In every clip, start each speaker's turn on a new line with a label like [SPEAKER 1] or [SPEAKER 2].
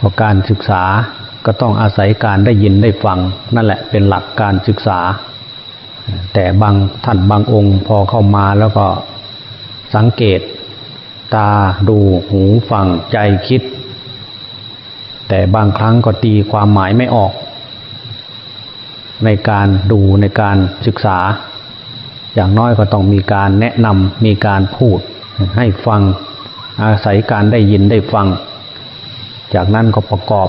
[SPEAKER 1] เพราะการศึกษาก็ต้องอาศัยการได้ยินได้ฟัง นั่นแหละเป็นหลักการศึกษา แต่บางท่านบางองค์พอเข้ามาแล้วก็สังเกต ตาดูหูฟังใจคิด แต่บางครั้งก็ตีความหมายไม่ออก ในการดูในการศึกษา อย่างน้อยก็ต้องมีการแนะนำมีการพูดให้ฟังอาศัยการได้ยินได้ฟัง จากนั้นก็ประกอบ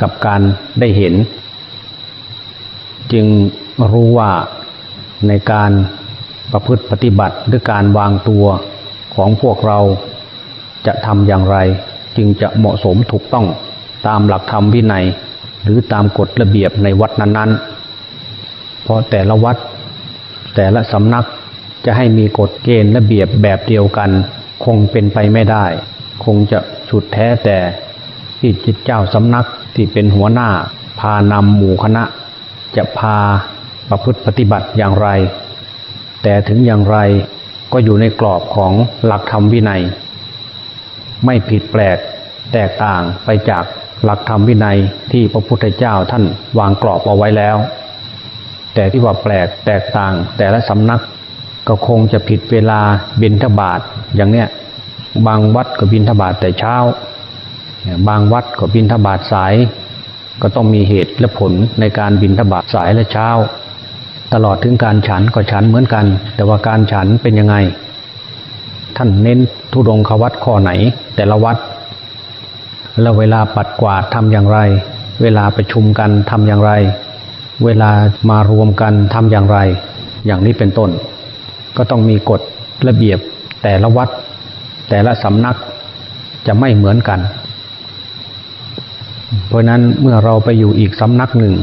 [SPEAKER 1] กับการได้เห็น จึงรู้ว่าในการประพฤติปฏิบัติหรือการวางตัวของพวกเราจะทำอย่างไร จึงจะเหมาะสมถูกต้องตามหลักธรรมวินัย หรือตามกฎระเบียบในวัดนั้นๆ เพราะแต่ละวัด แต่ละสำนักจะให้มีกฎเกณฑ์ระเบียบแบบเดียวกัน คงเป็นไปไม่ได้ คงจะสุดแท้แต่ ที่จิตเจ้าสำนักที่เป็นหัวหน้า พานำหมู่คณะ จะพาประพฤติปฏิบัติอย่างไร แต่ถึงอย่างไรก็อยู่ในกรอบของหลักธรรมวินัย ไม่ผิดแปลกแตกต่างไปจากหลักธรรมวินัยที่พระพุทธเจ้าท่านวางกรอบเอาไว้แล้ว แต่ที่ว่าแปลกแตกต่างแต่ละสำนักก็คงจะผิดเวลาบินทบาทอย่างเนี้ยบางวัดก็บินทบาทแต่เช้า บางวัดก็บินทบาทสาย ก็ต้องมีเหตุและผลในการบินทบาทสายและเช้า ตลอดถึงการฉันก็ฉันเหมือนกัน แต่ว่าการฉันเป็นยังไง ท่านเน้นทุดงควัดข้อไหน แต่ละวัดแล้วเวลาปัดกวาดทำอย่างไร เวลาประชุมกันทำอย่างไร เวลามารวมกันทำอย่างไร อย่างนี้เป็นต้น ก็ต้องมีกฎระเบียบแต่ละวัด แต่ละสำนักจะไม่เหมือนกัน เพราะนั้นเมื่อเราไปอยู่อีกสำนักหนึ่ง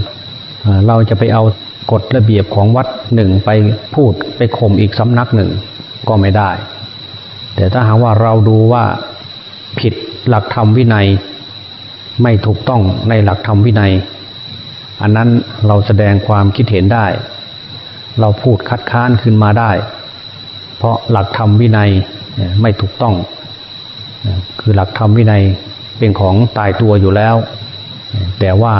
[SPEAKER 1] เราจะไปเอากฎระเบียบของวัดหนึ่งไปพูดไปข่มอีกสำนักหนึ่งก็ไม่ได้ แต่ถ้าหากว่าเราดูว่าผิดหลักธรรมวินัย ไม่ถูกต้องในหลักธรรมวินัย อันนั้นเราแสดงความคิดเห็นได้ เราพูดคัดค้านขึ้นมาได้ เพราะหลักธรรมวินัยไม่ถูกต้อง คือหลักธรรมวินัยเป็นของตายตัวอยู่แล้ว แต่ว่า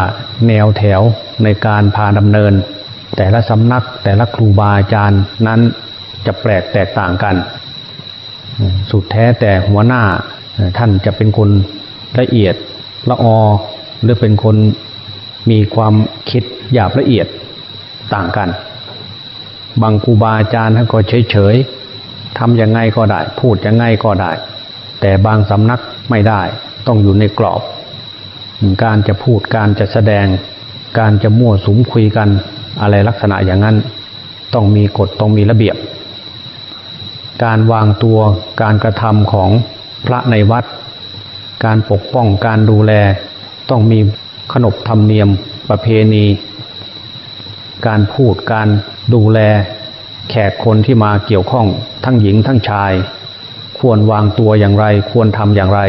[SPEAKER 1] แนวแถวในการพาดำเนิน แต่ละสำนักแต่ละครูบาอาจารย์นั้นจะแปลกแตกต่างกัน สุดแท้แต่หัวหน้าท่านจะเป็นคนละเอียดละออหรือเป็นคนมีความคิดหยาบละเอียดต่างกัน บางครูบาอาจารย์ท่านก็เฉยเฉยทำยังไงก็ได้ พูดยังไงก็ได้ แต่บางสำนักไม่ได้ต้องอยู่ในกรอบ การจะพูดการจะแสดง การจะมั่วสุมคุยกันอะไรลักษณะอย่างนั้น ต้องมีกฎต้องมีระเบียบ การวางตัวการกระทำของพระในวัด การปกป้องการดูแล ต้องมีขนบธรรมเนียมประเพณี การพูดการดูแล แขกคนที่มาเกี่ยวข้องทั้งหญิงทั้งชาย ควรวางตัวอย่างไร ควรทำอย่างไร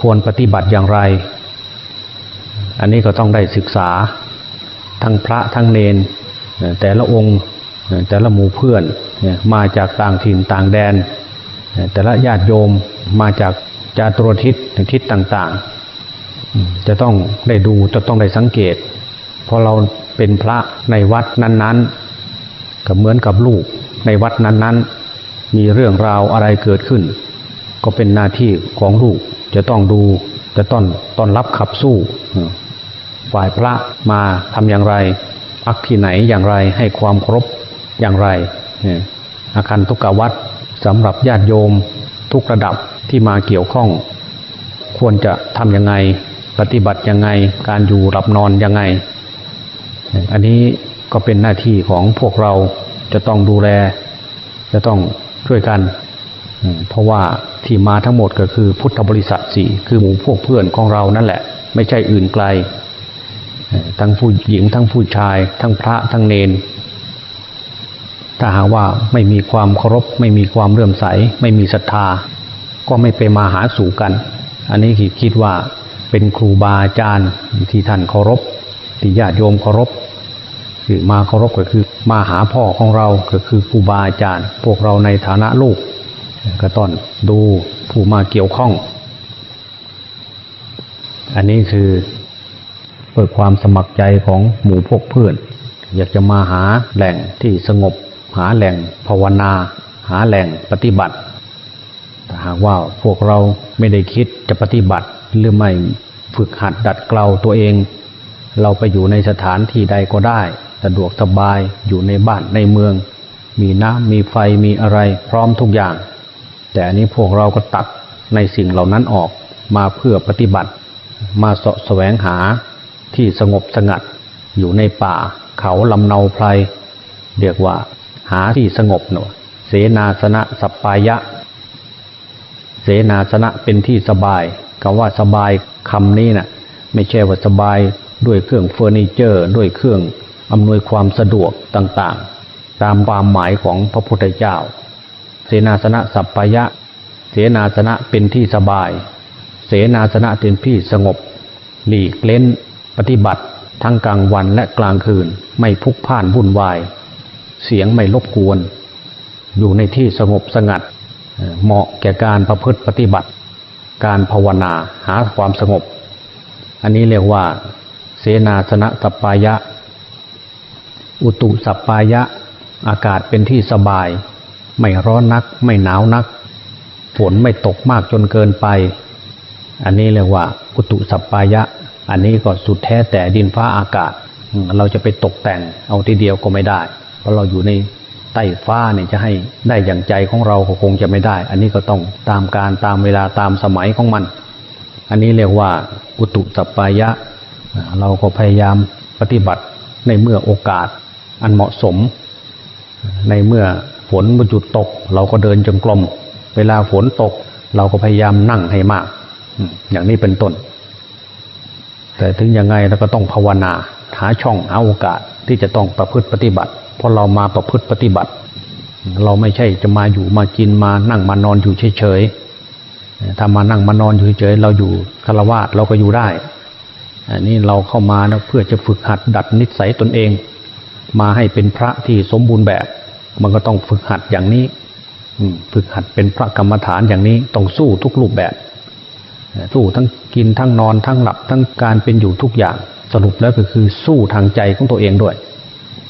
[SPEAKER 1] ควรปฏิบัติอย่างไร อันนี้ก็ต้องได้ศึกษาทั้งพระทั้งเนนแต่ละองค์แต่ละหมู่เพื่อนมาจากต่างถิ่นต่างแดน แต่ละญาติโยมมาจากจาตรทิศทิศต่างๆ จะต้องได้ดูจะต้องได้สังเกตพอเราเป็นพระในวัดนั้นๆก็เหมือนกับลูกในวัดนั้นๆ มีเรื่องราวอะไรเกิดขึ้น ก็เป็นหน้าที่ของลูกจะต้องดูจะต้อนต้อนรับขับสู้ ฝ่ายพระมาทำอย่างไรพักที่ไหนอย่างไรให้ความเคารพอย่างไรอาคารทุกวัดสำหรับญาติโยมทุกระดับที่มาเกี่ยวข้อง ควรจะทำยังไงปฏิบัติยังไงการอยู่หลับนอนยังไง อันนี้ก็เป็นหน้าที่ของพวกเราจะต้องดูแล จะต้องช่วยกันเพราะว่าที่มาทั้งหมดก็คือพุทธบริษัทสี่คือหมู่พวกเพื่อนของเรานั่นแหละ ไม่ใช่อื่นไกล ทั้งผู้หญิงทั้งผู้ชาย ทั้งพระทั้งเนน ถ้าหากว่าไม่มีความเคารพ ไม่มีความเลื่อมใส ไม่มีศรัทธา ก็ไม่ไปมาหาสู่กัน อันนี้คิดว่าเป็นครูบาอาจารย์ที่ท่านเคารพที่ญาติโยมเคารพคือมาเคารพก็คือมาหาพ่อของเราก็คือครูบาอาจารย์ พวกเราในฐานะลูก ก็ต้องดูผู้มาเกี่ยวข้อง อันนี้คือ เพื่อความสมัครใจของหมู่พวกเพื่อน อยากจะมาหาแหล่งที่สงบ หาแหล่งภาวนา หาแหล่งปฏิบัติแต่หากว่าพวกเราไม่ได้คิดจะปฏิบัติหรือไม่ฝึกหัดดัดเกลาตัวเอง เราไปอยู่ในสถานที่ใดก็ได้สะดวกสบายอยู่ในบ้านในเมือง มีน้ำมีไฟมีอะไรพร้อมทุกอย่าง แต่อันนี้พวกเราก็ตัดในสิ่งเหล่านั้นออกมาเพื่อปฏิบัติ มาสะแสวงหา ที่สงบสงัดอยู่ในป่า เขาลำเนาไพรเรียกว่า หาที่สงบหน่อยเสนาสนะสัปปายะ เสนาสนะเป็นที่สบายคำว่าสบายคำนี้นะ่ะไม่ใช่ว่าสบายด้วยเครื่องเฟอร์นิเจอร์ ด้วยเครื่องอำนวยความสะดวกต่างๆ ตามความหมายของพระพุทธเจ้า เสนาสนะสัปปายะ เสนาสนะเป็นที่สบาย เสนาสนะเป็นที่สงบ หลีกเล้น ปฏิบัติทั้งกลางวันและกลางคืนไม่พุกพ่านวุ่นวาย เสียงไม่รบกวน อยู่ในที่สงบสงัด เหมาะแก่การประพฤติปฏิบัติ การภาวนาหาความสงบ อันนี้เรียกว่า เสนาสนะสัปปายะ อุตุสัปปายะ อากาศเป็นที่สบาย ไม่ร้อนนัก ไม่หนาวนัก ฝนไม่ตกมากจนเกินไป อันนี้เรียกว่า อุตุสัปปายะ อันนี้ก็สุดแท้แต่ดินฟ้าอากาศ เราจะไปตกแต่งเอาทีเดียวก็ไม่ได้ เพราะเราอยู่ในใต้ฟ้าเนี่ยจะให้ได้อย่างใจของเราก็คงจะไม่ได้ อันนี้ก็ต้องตามการตามเวลาตามสมัยของมัน อันนี้เรียกว่าอุตุสัปายะ เราก็พยายามปฏิบัติในเมื่อโอกาสอันเหมาะสม ในเมื่อฝนมาจุดตก เราก็เดินจงกรมเวลาฝนตก เราก็พยายามนั่งให้มาก อย่างนี้เป็นต้น แต่ถึงยังไงเราก็ต้องภาวนาหาช่องหาโอกาสที่จะต้องประพฤติปฏิบัติ เพราะเรามาประพฤติปฏิบัติ เราไม่ใช่จะมาอยู่มากินมานั่งมานอนอยู่เฉยๆถ้ามานั่งมานอนอยู่เฉยๆเราอยู่คารวะเราก็อยู่ได้อันนี้เราเข้ามานะเพื่อจะฝึกหัดดัดนิสัยตนเอง มาให้เป็นพระที่สมบูรณ์แบบ มันก็ต้องฝึกหัดอย่างนี้ฝึกหัดเป็นพระกรรมฐานอย่างนี้ต้องสู้ทุกรูปแบบ สู้ทั้งกินทั้งนอนทั้งหลับทั้งการเป็นอยู่ทุกอย่างสรุปแล้วก็คือสู้ทางใจของตัวเองด้วย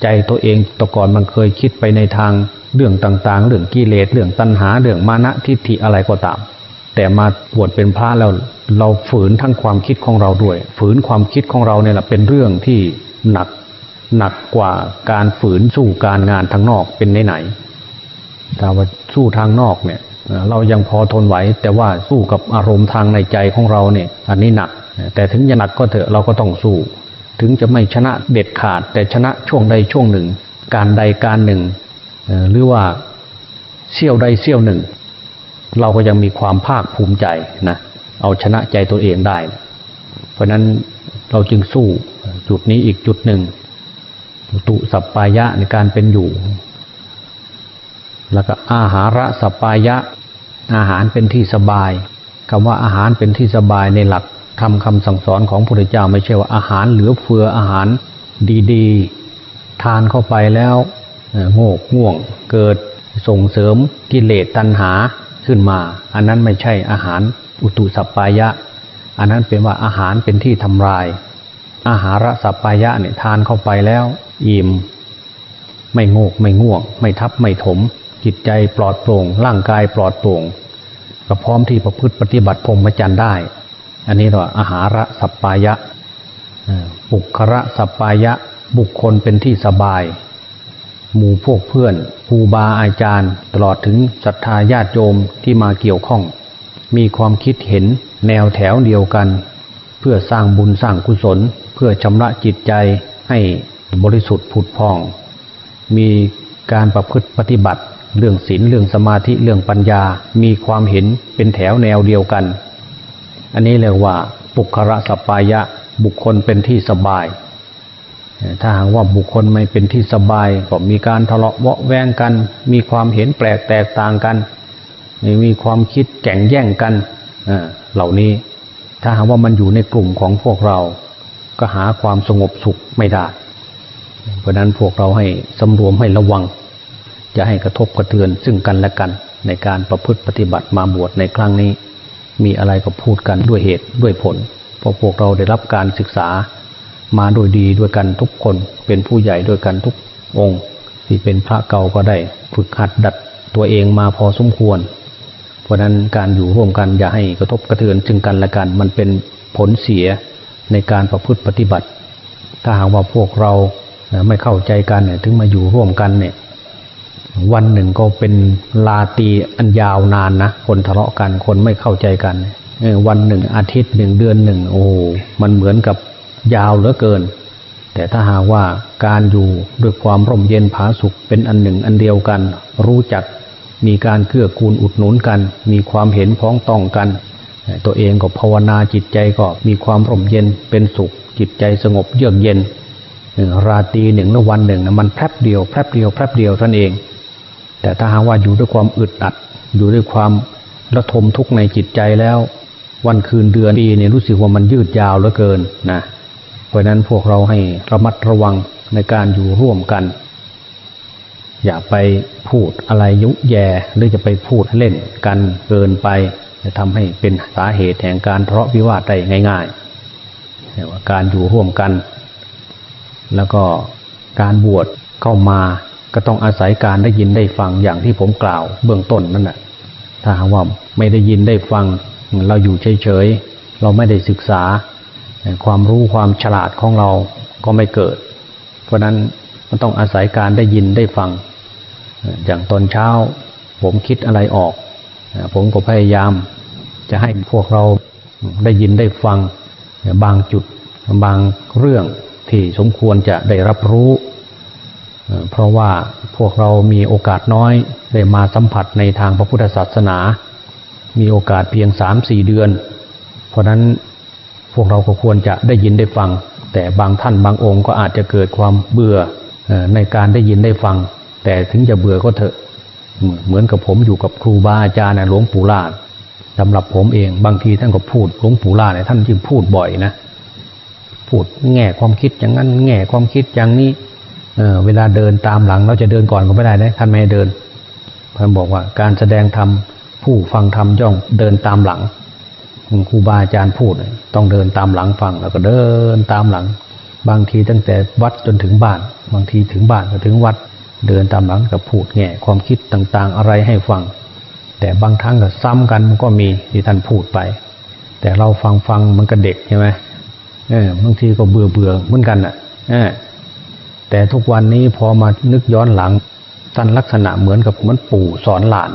[SPEAKER 1] ใจตัวเองต่ก่อนมันเคยคิดไปในทางเรื่องต่างๆ เรื่องกิเลสเรื่องตัณหาเรื่องมานะทิฏฐิอะไรก็ตาม แต่มาบวชเป็นพระแล้วเราฝืนทั้งความคิดของเราด้วย ฝืนความคิดของเราเนี่ยแหละเป็นเรื่องที่หนักหนักกว่าการฝืนสู้การงานทางนอกเป็นไหนๆแต่ว่าสู้ทางนอกเนี่ย เรายังพอทนไหว แต่ว่าสู้กับอารมณ์ทางในใจของเราเนี่ย อันนี้หนัก แต่ถึงจะหนักก็เถอะเราก็ต้องสู้ ถึงจะไม่ชนะเด็ดขาด แต่ชนะช่วงใดช่วงหนึ่ง การใดการหนึ่ง หรือว่าเสี้ยวใดเสี้ยวหนึ่ง เราก็ยังมีความภาคภูมิใจนะเอาชนะใจตัวเองได้ เพราะนั้นเราจึงสู้จุดนี้อีกจุดหนึ่งตุสัปปายะในการเป็นอยู่ แล้วก็อาหาระสัปปายะ อาหารเป็นที่สบายคำว่าอาหารเป็นที่สบายในหลักทำคำสั่งสอนของพระพุทธเจ้าไม่ใช่ว่าอาหารเหลือเฟืออาหารดีๆ ทานเข้าไปแล้วโงกง่วงเกิดส่งเสริมกิเลสตัณหาขึ้นมา อันนั้นไม่ใช่อาหารอุตุสัปปายะ อันนั้นเป็นว่าอาหารเป็นที่ทำลาย อาหารสัปปายะเนี่ยทานเข้าไปแล้วอิ่มไม่โงกไม่ง่วง ไม่ทับไม่ถม จิตใจปลอดโปร่ง ร่างกายปลอดโปร่ง ก็พร้อมที่ประพฤติปฏิบัติพรหมจรรย์ได้ อันนี้เรียกว่าอาหารสัปปายะบุคระสัปปายะบุคคลเป็นที่สบาย หมู่พวกเพื่อนครูบาอาจารย์ ตลอดถึงศรัทธาญาติโยมที่มาเกี่ยวข้อง มีความคิดเห็นแนวแถวเดียวกัน เพื่อสร้างบุญสร้างกุศล เพื่อชำระจิตใจให้บริสุทธิ์ผุดพอง มีการประพฤติปฏิบัติ เรื่องศีลเรื่องสมาธิเรื่องปัญญา มีความเห็นเป็นแถวแนวเดียวกัน อันนี้เรียกว่า ปุคระสปายะบุคคลเป็นที่สบาย ถ้าหากว่าบุคคลไม่เป็นที่สบาย ก็มีการทะเลาะเวาะแวงกัน มีความเห็นแปลกแตกต่างกัน มีความคิดแข่งแย่งกันเหล่านี้ถ้าหากว่ามันอยู่ในกลุ่มของพวกเรา ก็หาความสงบสุขไม่ได้ เพราะนั้นพวกเราให้สำรวมให้ระวัง จะให้กระทบกระเทือนซึ่งกันและกัน ในการประพฤติปฏิบัติมาบวชในครั้งนี้ มีอะไรก็พูดกันด้วยเหตุด้วยผลเพราะพวกเราได้รับการศึกษา มาโดยดีด้วยกันทุกคนเป็นผู้ใหญ่ด้วยกันทุกองค์ ที่เป็นพระเก่าก็ได้ฝึกหัดดัดตัวเองมาพอสมควร เพราะนั้นการอยู่ร่วมกันอย่าให้กระทบกระเทือนจึงกันและกัน มันเป็นผลเสียในการประพฤติปฏิบัติ ถ้าหากว่าพวกเราไม่เข้าใจกันเนี่ยถึงมาอยู่ร่วมกันเนี่ย วันหนึ่งก็เป็นลาตีอันยาวนานนะคนทะเลาะกันคนไม่เข้าใจกันวันหนึ่งอาทิตย์หนึ่งเดือนหนึ่งโอ้มันเหมือนกับยาวเหลือเกิน แต่ถ้าหากว่าการอยู่ด้วยความร่มเย็นผาสุขเป็นอันหนึ่งอันเดียวกัน รู้จักมีการเกื้อกูลอุดหนุนกัน มีความเห็นพ้องต้องกัน ตัวเองก็ภาวนาจิตใจก็มีความร่มเย็นเป็นสุข จิตใจสงบเยือกเย็นหนึ่งราตรีหนึ่งและวันหนึ่งนะมันแป๊บเดียวแป๊บเดียวแป๊บเดียวท่านเอง แต่ถ้าหากว่าอยู่ด้วยความอึดอัด อยู่ด้วยความระทมทุกข์ในจิตใจแล้ว วันคืนเดือนปีเนี่ยรู้สึกว่ามันยืดยาวเหลือเกินนะเพราะนั้นพวกเราให้ระมัดระวังในการอยู่ร่วมกัน อย่าไปพูดอะไรยุแย่หรือจะไปพูดเล่นกันเกินไป จะทำให้เป็นสาเหตุแห่งการทะเลาะวิวาทได้ง่ายๆว่าการอยู่ร่วมกัน แล้วก็การบวชเข้ามา ก็ต้องอาศัยการได้ยินได้ฟังอย่างที่ผมกล่าว เบื้องต้นนั่นแหละถ้าหากว่าไม่ได้ยินได้ฟัง เราอยู่เฉยๆเราไม่ได้ศึกษา ความรู้ความฉลาดของเราก็ไม่เกิด เพราะนั้นมันต้องอาศัยการได้ยินได้ฟัง อย่างตอนเช้า ผมคิดอะไรออก ผมก็พยายาม จะให้พวกเราได้ยินได้ฟัง บางจุดบางเรื่องที่สมควรจะได้รับรู้ เพราะว่าพวกเรามีโอกาสน้อยได้มาสัมผัสในทางพระพุทธศาสนา มีโอกาสเพียงสามสี่เดือน เพราะนั้นพวกเราก็ควรจะได้ยินได้ฟัง แต่บางท่านบางองค์ก็อาจจะเกิดความเบื่อในการได้ยินได้ฟัง แต่ถึงจะเบื่อก็เถอะเหมือนกับผมอยู่กับครูบาอาจารย์หลวงปู่ล่าสำหรับผมเองบางทีท่านก็พูดหลวงปู่ล่าเนี่ยท่านจึงพูดบ่อยนะพูดแง่ความคิดอย่างนั้น แง่ความคิดอย่างนี้ เวลาเดินตามหลังเราจะเดินก่อนก็ไม่ได้นะท่านไม่ให้เดินท่านบอกว่าการแสดงธรรมผู้ฟังธรรมย่อมเดินตามหลังครูบาอาจารย์พูดต้องเดินตามหลังฟังแล้วก็เดินตามหลัง บางทีตั้งแต่วัดจนถึงบ้าน บางทีถึงบ้านก็ถึงวัด เดินตามหลังกับพูดแง่ความคิดต่างๆ อะไรให้ฟัง แต่บางครั้งก็ซ้ำกันมันก็มีที่ท่านพูดไป แต่เราฟังฟังมันก็เด็กใช่ไหมเออบางทีก็เบื่อเบื่อเหมือนกันอะ เออ แต่ทุกวันนี้พอมานึกย้อนหลังท่านลักษณะเหมือนกับเหมือนปู่สอนหลาน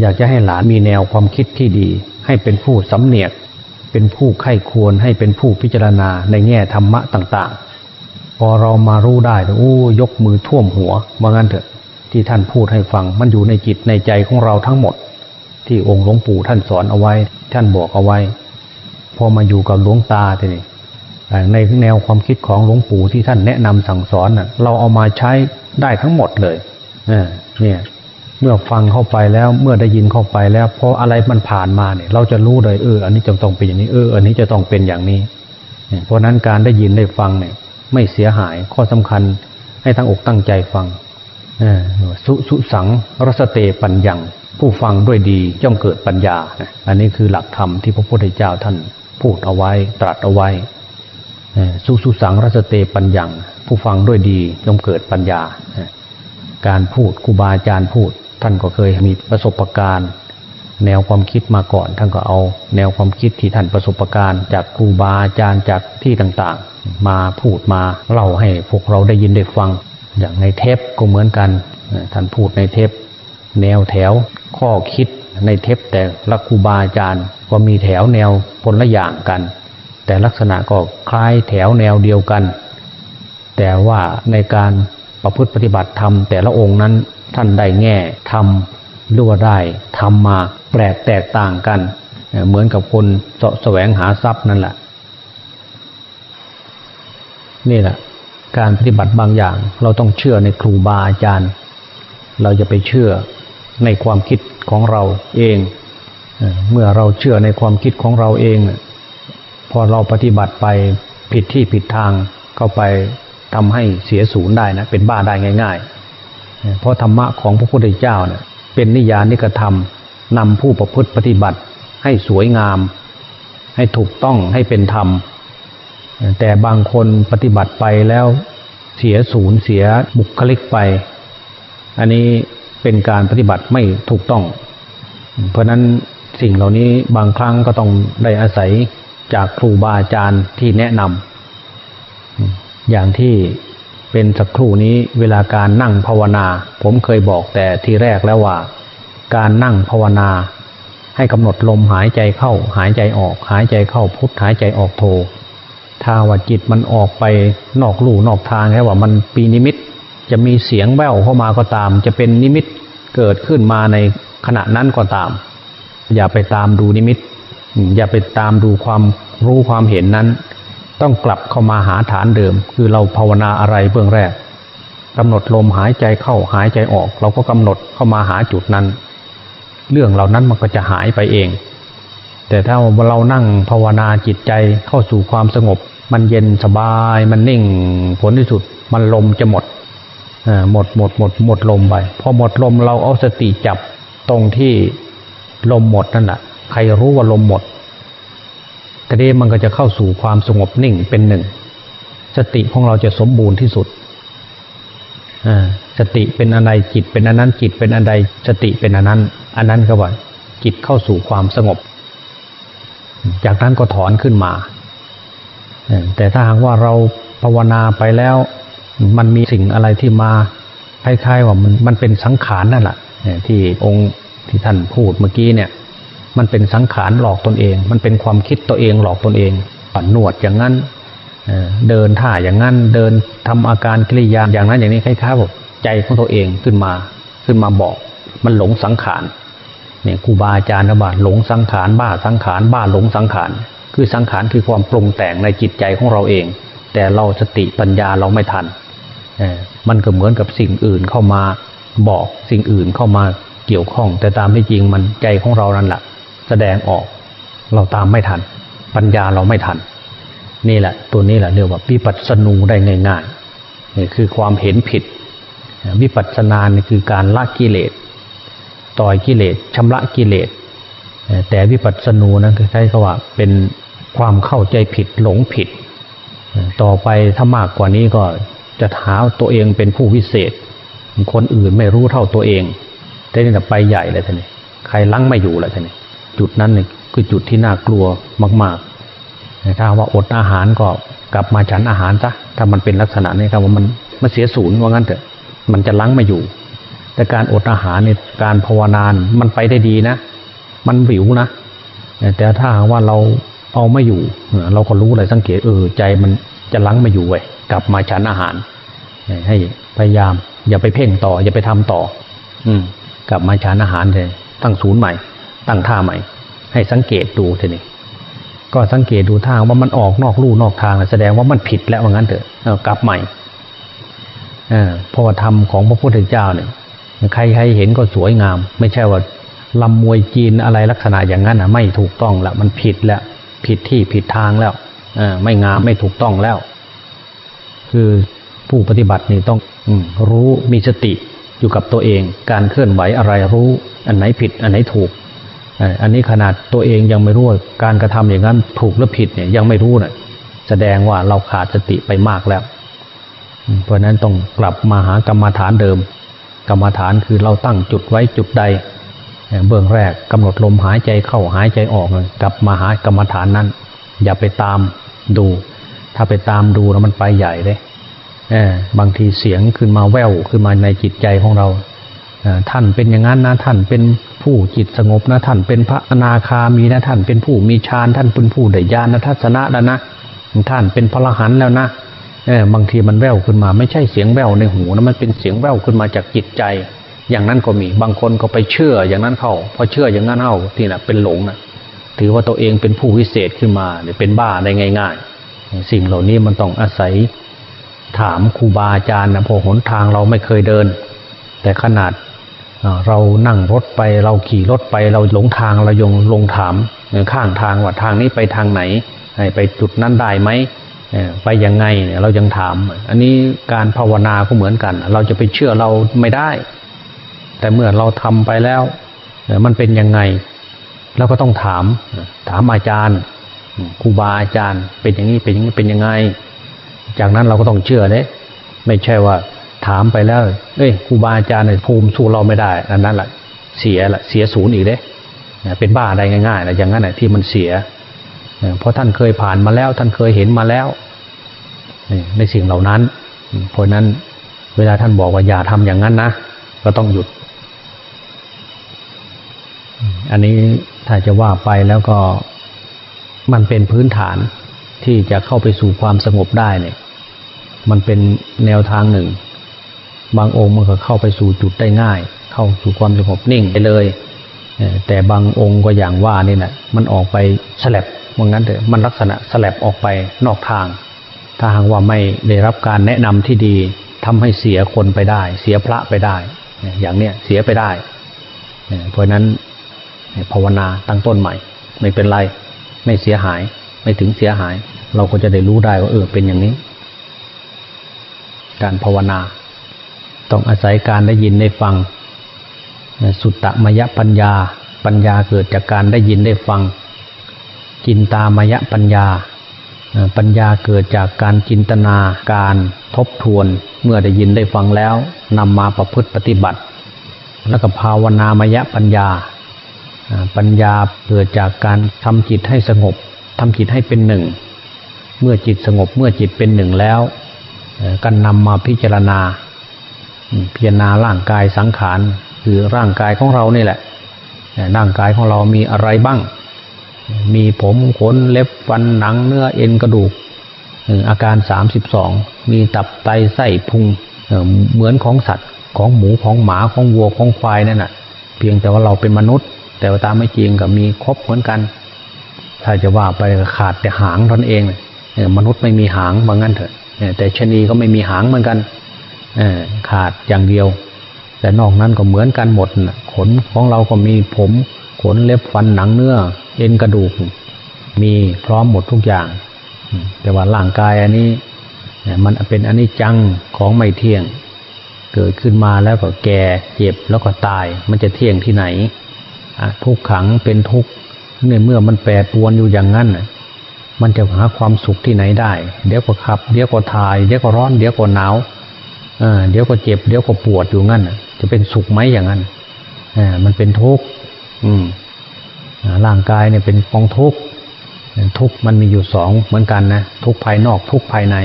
[SPEAKER 1] อยากจะให้หลานมีแนวความคิดที่ดี ให้เป็นผู้สำเนียก เป็นผู้ไข้ควรให้เป็นผู้พิจารณาในแง่ธรรมะต่าง ๆ พอเรามารู้ได้โอ้ยกมือท่วมหัวว่างั้นเถอะที่ท่านพูดให้ฟังมันอยู่ในจิตในใจของเราทั้งหมด ที่องค์หลวงปู่ท่านสอนเอาไว้ ท่านบอกเอาไว้ พอมาอยู่กับหลวงตาทีนี้ ในแนวความคิดของหลวงปู่ที่ท่านแนะนำสั่งสอนน่ะเราเอามาใช้ได้ทั้งหมดเลยเนี่ยเมื่อฟังเข้าไปแล้วเมื่อได้ยินเข้าไปแล้วพออะไรมันผ่านมาเนี่ย เราจะรู้เลยเอออันนี้จะต้องเป็นอย่างนี้เออ อันนี้จะต้องเป็นอย่างนี้เพราะนั้นการได้ยินได้ฟังเนี่ย ไม่เสียหายข้อสำคัญให้ทั้งอกตั้งใจฟังสุสุสังรสเตปัญญัง ผู้ฟังด้วยดีย่อมเกิดปัญญา อันนี้คือหลักธรรมที่พระพุทธเจ้าท่านพูดเอาไว้ตรัสเอาไว้ สุสุสังรัสเตปัญญัง ผู้ฟังด้วยดีย่อมเกิดปัญญา การพูดครูบาอาจารย์พูด ท่านก็เคยมีประสบการณ์ แนวความคิดมาก่อน ท่านก็เอา แนวความคิดที่ท่านประสบการณ์ จากครูบาอาจารย์จากที่ต่างๆ มาพูดมาเล่าให้พวกเราได้ยินได้ฟัง อย่างในเทปก็เหมือนกันท่านพูดในเทปแนวแถวข้อคิดในเทปแต่ละครูบาอาจารย์ก็มีแถวแนวคนละอย่างกัน แต่ลักษณะก็คล้ายแถวแนวเดียวกัน แต่ว่าในการประพฤติปฏิบัติธรรมแต่ละองค์นั้นท่านได้แง่ทำหรือว่าได้ทำมาแปลกแตกต่างกัน เหมือนกับคนเสาะแสวงหาทรัพย์นั่นแหละนี่แหละการปฏิบัติบางอย่าง เราต้องเชื่อในครูบาอาจารย์ เราจะไปเชื่อในความคิดของเราเอง เมื่อเราเชื่อในความคิดของเราเอง พอเราปฏิบัติไปผิดที่ผิดทางเข้าไปทำให้เสียศูนย์ได้นะเป็นบ้าได้ง่าย ๆ เพราะธรรมะของพระพุทธเจ้าเนี่ยเป็นนิยานิกระทำนำผู้ประพฤติปฏิบัติให้สวยงาม ให้ถูกต้องให้เป็นธรรม แต่บางคนปฏิบัติไปแล้วเสียศูนย์เสียบุคลิกไป อันนี้เป็นการปฏิบัติไม่ถูกต้อง เพราะนั้นสิ่งเหล่านี้บางครั้งก็ต้องได้อาศัย จากครูบาอาจารย์ที่แนะนำอย่างที่เป็นสักครู่นี้เวลาการนั่งภาวนา ผมเคยบอกแต่ทีแรกแล้วว่า การนั่งภาวนา ให้กำหนดลมหายใจเข้า หายใจออก หายใจเข้าพุทหายใจออกโท ถ้าว่าจิตมันออกไปนอกลู่นอกทางแค่ว่ามันปีนิมิตจะมีเสียงแว่วเข้ามาก็ตาม จะเป็นนิมิตเกิดขึ้นมาในขณะนั้นก็ตาม อย่าไปตามดูนิมิต อย่าไปตามดูความรู้ความเห็นนั้น ต้องกลับเข้ามาหาฐานเดิม คือเราภาวนาอะไรเบื้องแรกกำหนดลมหายใจเข้าหายใจออก เราก็กำหนดเข้ามาหาจุดนั้น เรื่องเหล่านั้นมันก็จะหายไปเอง แต่ถ้าเรานั่งภาวนาจิตใจเข้าสู่ความสงบ มันเย็นสบายมันนิ่งผลที่สุด มันลมจะหมดหมดหมดหมดหมดลมไป พอหมดลมเราเอาสติจับตรงที่ลมหมดนั่นแหละ ใครรู้ว่าลมหมดทีนี้มันก็จะเข้าสู่ความสงบนิ่งเป็นหนึ่ง สติของเราจะสมบูรณ์ที่สุดสติเป็นอะไรจิตเป็นอันนั้นจิตเป็นอันใดสติเป็นอันนั้น อันนั้นก็ว่า จิตเข้าสู่ความสงบ จากนั้นก็ถอนขึ้นมา แต่ถ้าหากว่าเราภาวนาไปแล้ว มันมีสิ่งอะไรที่มาคล้ายๆว่ามันมันเป็นสังขารนั่นแหละที่องค์ที่ท่านพูดเมื่อกี้เนี่ย มันเป็นสังขารหลอกตนเอง มันเป็นความคิดตัวเองหลอกตนเองปั่นนวดอย่างนั้นเดินท่าอย่างนั้นเดินทำอาการกิริยาอย่างนั้นอย่างนี้คล้ายๆแบบใจของตัวเองขึ้นมาขึ้นมาบอก มันหลงสังขารเนี่ยครูบาอาจารย์นะว่าหลงสังขารบ้าสังขารบ้าหลงสังขารคือสังขารคือความปรุงแต่งในจิตใจของเราเอง แต่เราสติปัญญาเราไม่ทันมันก็เหมือนกับสิ่งอื่นเข้ามาบอกสิ่งอื่นเข้ามาเกี่ยวข้อง แต่ตามที่จริงมันใจของเรานั่นแหละ ดงออก เราตามไม่ทัน ปัญญาเราไม่ทัน นี่แหละ ตัวนี้แหละเรียกว่าวิปัสสนูได้ง่ายๆนี่คือความเห็นผิด วิปัสสนานี่คือการละกิเลสต่อยกิเลสชำระกิเลสแต่วิปัสสนูนั้นคือใช้คำว่าเป็นความเข้าใจผิดหลงผิด ต่อไปถ้ามากกว่านี้ก็จะหาตัวเองเป็นผู้วิเศษ คนอื่นไม่รู้เท่าตัวเองแต่นี่ไปใหญ่เลยท่านนี่ใครลังไม่อยู่เลยท่านนี่ จุดนั้นนี่คือจุดที่น่ากลัวมากๆถ้าว่าอดอาหารก็กลับมาฉันอาหารซะถ้ามันเป็นลักษณะนี้ครับว่ามันมันเสียศูนย์ว่างั้นเถอะ มันจะลังไม่อยู่ แต่การอดอาหารในการภาวนานมันไปได้ดีนะ มันวิวนะแต่ถ้าว่าเราเอาไม่อยู่ เราก็รู้อะไรสังเกตเออใจมันจะลังไม่อยู่ไว้กลับมาฉันอาหารให้พยายาม อย่าไปเพ่งต่อ อย่าไปทำต่อ อืม กลับมาฉันอาหารเลยตั้งศูนย์ใหม่ ตั้งท่าใหม่ ให้สังเกตดูทีนี้ก็สังเกตดูทางว่ามันออกนอกลู่นอกทางแสดงว่ามันผิดแล้วว่างั้นเถอะกลับใหม่อพอธรรมของพระพุทธเจ้าเนี่ยใครใครเห็นก็สวยงาม ไม่ใช่ว่าลำมวยจีนอะไรลักษณะอย่างนั้นอะ ไม่ถูกต้องละมันผิดแล้วผิดที่ผิดทางแล้วอไม่งามไม่ถูกต้องแล้ว คือผู้ปฏิบัตินี่ต้องอรู้มีสติอยู่กับตัวเอง การเคลื่อนไหวอะไรรู้ อันไหนผิด อันไหนถูก อันนี้ขนาดตัวเองยังไม่รู้การกระทำอย่างนั้นถูกหรือผิดเนี่ยยังไม่รู้นะ่ะแสดงว่าเราขาดสติไปมากแล้ว เพราะนั้นต้องกลับมาหากรรมฐานเดิม กรรมฐานคือเราตั้งจุดไว้จุดใด เบื้องแรกกำหนดลมหายใจเข้าหายใจออกกลับมาหากรรมฐานนั้น อย่าไปตามดู ถ้าไปตามดูแล้วมันไปใหญ่เลยบางทีเสียงขึ้นมาแววขึ้นมาในจิตใจของเรา ท่านเป็นอย่างนั้นนะท่านเป็นผู้จิตสงบนะท่านเป็นพระอนาคามีนะท่านเป็นผู้มีฌานท่านเป็นผู้ได้ญาณทัศนะแล้วนะท่านเป็นพระหันแล้วนะเออบางทีมันแววขึ้นมา ไม่ใช่เสียงแววในหูนะมันเป็นเสียงแววขึ้นมาจากจิตใจ อย่างนั้นก็มีบางคนก็ไปเชื่ออย่างนั้นเข้าพอเชื่ออย่างนั้นเข้าที่น่ะเป็นหลงนะถือว่าตัวเองเป็นผู้วิเศษขึ้นมาเนี่ยเป็นบ้าได้ง่ายๆ สิ่งเหล่านี้มันต้องอาศัยถามครูบาอาจารย์นะพอหนทางเราไม่เคยเดิน แต่ขนาด เรานั่งรถไปเราขี่รถไปเราหลงทางเรายงลงถามข้างทางว่าทางนี้ไปทางไหนไปจุดนั้นได้ไหมไปยังไงเรายังถาม อันนี้การภาวนาก็เหมือนกัน เราจะไปเชื่อเราไม่ได้ แต่เมื่อเราทำไปแล้วมันเป็นยังไงเราก็ต้องถาม ถามอาจารย์ครูบาอาจารย์ เป็นอย่างนี้เป็นอย่างนี้เป็นยังไง จากนั้นเราก็ต้องเชื่อเด้ไม่ใช่ว่า ถามไปแล้ว เอ้ยครูบาอาจารย์เนี่ยภูมิสู้เราไม่ได้ อันนั้นแหละเสียละเสียศูนย์อีกเด้เป็นบ้าได้ง่ายๆนะอย่างนั้นแหละที่มันเสียเพราะท่านเคยผ่านมาแล้ว ท่านเคยเห็นมาแล้วในสิ่งเหล่านั้น เพราะนั้นเวลาท่านบอกว่าอย่าทำอย่างนั้นนะก็ต้องหยุด อันนี้ถ้าจะว่าไปแล้วก็มันเป็นพื้นฐานที่จะเข้าไปสู่ความสงบได้เนี่ย มันเป็นแนวทางหนึ่ง บางองค์มันก็เข้าไปสู่จุดได้ง่าย เข้าสู่ความสงบนิ่งไปเลยแต่บางองค์ก็อย่างว่านี่นะมันออกไปสลับว่างั้นเถอะมันลักษณะสลับออกไปนอกทาง ถ้าหากว่าไม่ได้รับการแนะนำที่ดีทำให้เสียคนไปได้ เสียพระไปได้ อย่างเนี้ยเสียไปได้ เพราะนั้นภาวนาตั้งต้นใหม่ ไม่เป็นไรไม่เสียหาย ไม่ถึงเสียหาย เราก็จะได้รู้ได้ว่าเออเป็นอย่างนี้ การภาวนา ต้องอาศัยการได้ยินได้ฟัง สุตตมยปัญญา ปัญญาเกิดจากการได้ยินได้ฟัง จินตามยปัญญา ปัญญาเกิดจากการจินตนาการทบทวนเมื่อได้ยินได้ฟังแล้วนำมาประพฤติปฏิบัติ แล้วก็ภาวนามยปัญญา ปัญญาเกิดจากการทำจิตให้สงบทำจิตให้เป็นหนึ่ง เมื่อจิตสงบเมื่อจิตเป็นหนึ่งแล้วกันนำมาพิจารณา พิจารณาร่างกายสังขารคือร่างกายของเรานี่แหละร่างกายของเรามีอะไรบ้าง มีผมขนเล็บฟันหนังเนื้อเอ็นกระดูกอาการสามสิบสองมีตับไตไส้พุงเหมือนของสัตว์ของหมูของหมาของวัวของควายนั่นแหะเพียงแต่ว่าเราเป็นมนุษย์ แต่ว่าตามไม่จริงก็มีครบเหมือนกัน ถ้าจะว่าไปขาดแต่หางท่านเองมนุษย์ไม่มีหางบางงั้นเถอะแต่ชนีก็ไม่มีหางเหมือนกัน ขาดอย่างเดียว แต่นอกนั้นก็เหมือนกันหมดขนของเราก็มีผม ขนเล็บฟันหนังเนื้อ เอ็นกระดูก มีพร้อมหมดทุกอย่าง แต่ว่าร่างกายอันนี้มันเป็นอันนี้จังของไม่เที่ยง เกิดขึ้นมาแล้วก็แก่เจ็บแล้วก็ตาย มันจะเที่ยงที่ไหนทุกขังเป็นทุกข์ในเมื่อมันแปรปวนอยู่อย่างนั้นมันจะหาความสุขที่ไหนได้ เดี๋ยวก็ขับ เดี๋ยวก็ทาย เดี๋ยวก็ร้อน เดี๋ยวก็หนาว เดี๋ยวก็เจ็บเดี๋ยวก็ปวดอยู่งั้นจะเป็นสุขไหมอย่างนั้นมันเป็นทุกข์ร่างกายเนี่ยเป็นกองทุกข์ทุกข์มันมีอยู่สองเหมือนกันนะทุกข์ภายนอกทุกข์ภายใน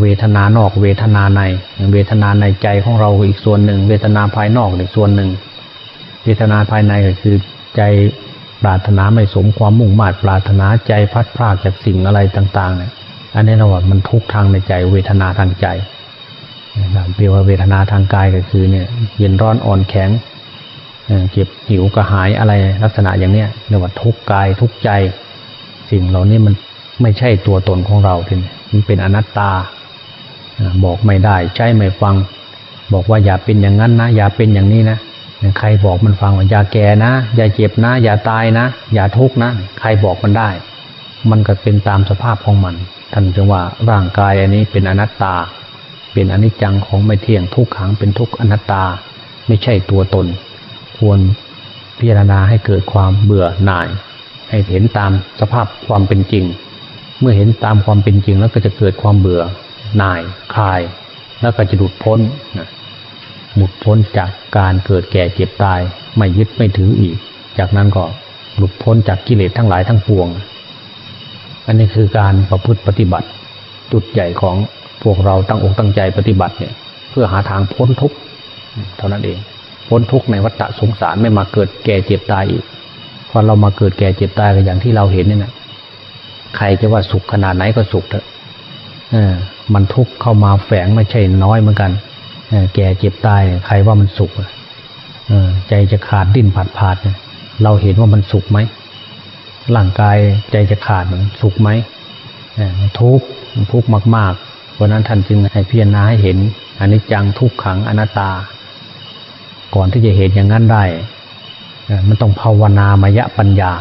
[SPEAKER 1] เวทนานอก เวทนาใน เวทนาในใจของเราอีกส่วนหนึ่ง เวทนาภายนอกอีกส่วนหนึ่ง เวทนาภายในก็คือใจปรารถนาไม่สมความมุ่งมา่ปรารถนาใจพัดพลาดจากสิ่งอะไรต่าง ๆ เนี่ย อันนี้เราว่ามันทุกข์ทางในใจ เวทนาทางใจ เรียกว่าเวทนาทางกายก็คือเนี่ยเย็นร้อนอ่อนแข็งเจ็บหิวกระหายอะไรลักษณะอย่างเนี้ยเรียกว่าทุกกายทุกใจ สิ่งเหล่านี้มันไม่ใช่ตัวตนของเราทีนี้มันเป็นอนัตตา บอกไม่ได้ใช้ไม่ฟัง บอกว่าอย่าเป็นอย่างนั้นนะ อย่าเป็นอย่างนี้นะใครบอกมันฟังว่าอย่าแก่นะ อย่าเจ็บนะ อย่าตายนะ อย่าทุกข์นะ ใครบอกมันได้ มันก็เป็นตามสภาพของมัน ท่านจึงว่าร่างกายอันนี้เป็นอนัตตา เป็นอนิจจังของไม่เที่ยงทุกขังเป็นทุกอนัตตา ไม่ใช่ตัวตน ควรพิจารณาให้เกิดความเบื่อหน่าย ให้เห็นตามสภาพความเป็นจริง เมื่อเห็นตามความเป็นจริงแล้วก็จะเกิดความเบื่อหน่ายคลาย แล้วก็จะหลุดพ้นหมุดพ้นจากการเกิดแก่เจ็บตาย ไม่ยึดไม่ถืออีก จากนั้นก็หลุดพ้นจากกิเลสทั้งหลายทั้งปวง อันนี้คือการประพฤติปฏิบัติจุดใหญ่ของ พวกเราตั้งอกตั้งใจปฏิบัติเนี่ย เพื่อหาทางพ้นทุกข์เท่านั้นเอง พ้นทุกข์ในวัฏสงสารไม่มาเกิดแก่เจ็บตายอีกพอเรามาเกิดแก่เจ็บตายกันอย่างที่เราเห็นเนี่นะใครจะว่าสุขขนาดไหนก็สุขเถอะเออ มันทุกข์เข้ามาแฝงไม่ใช่น้อยเหมือนกันแก่เจ็บตายใครว่ามันสุขเออ ใจจะขาดดิ้นผัดผาดเนี่ยเราเห็นว่ามันสุขไหมร่างกายใจจะขาดมันสุขไหมทุกข์ทุกข์มาก เพราะนั้นท่านจึงให้พิจารณาให้เห็นอนิจจังทุกขังอนัตตา ก่อนที่จะเห็นอย่างนั้นได้ มันต้องภาวนามยะปัญญา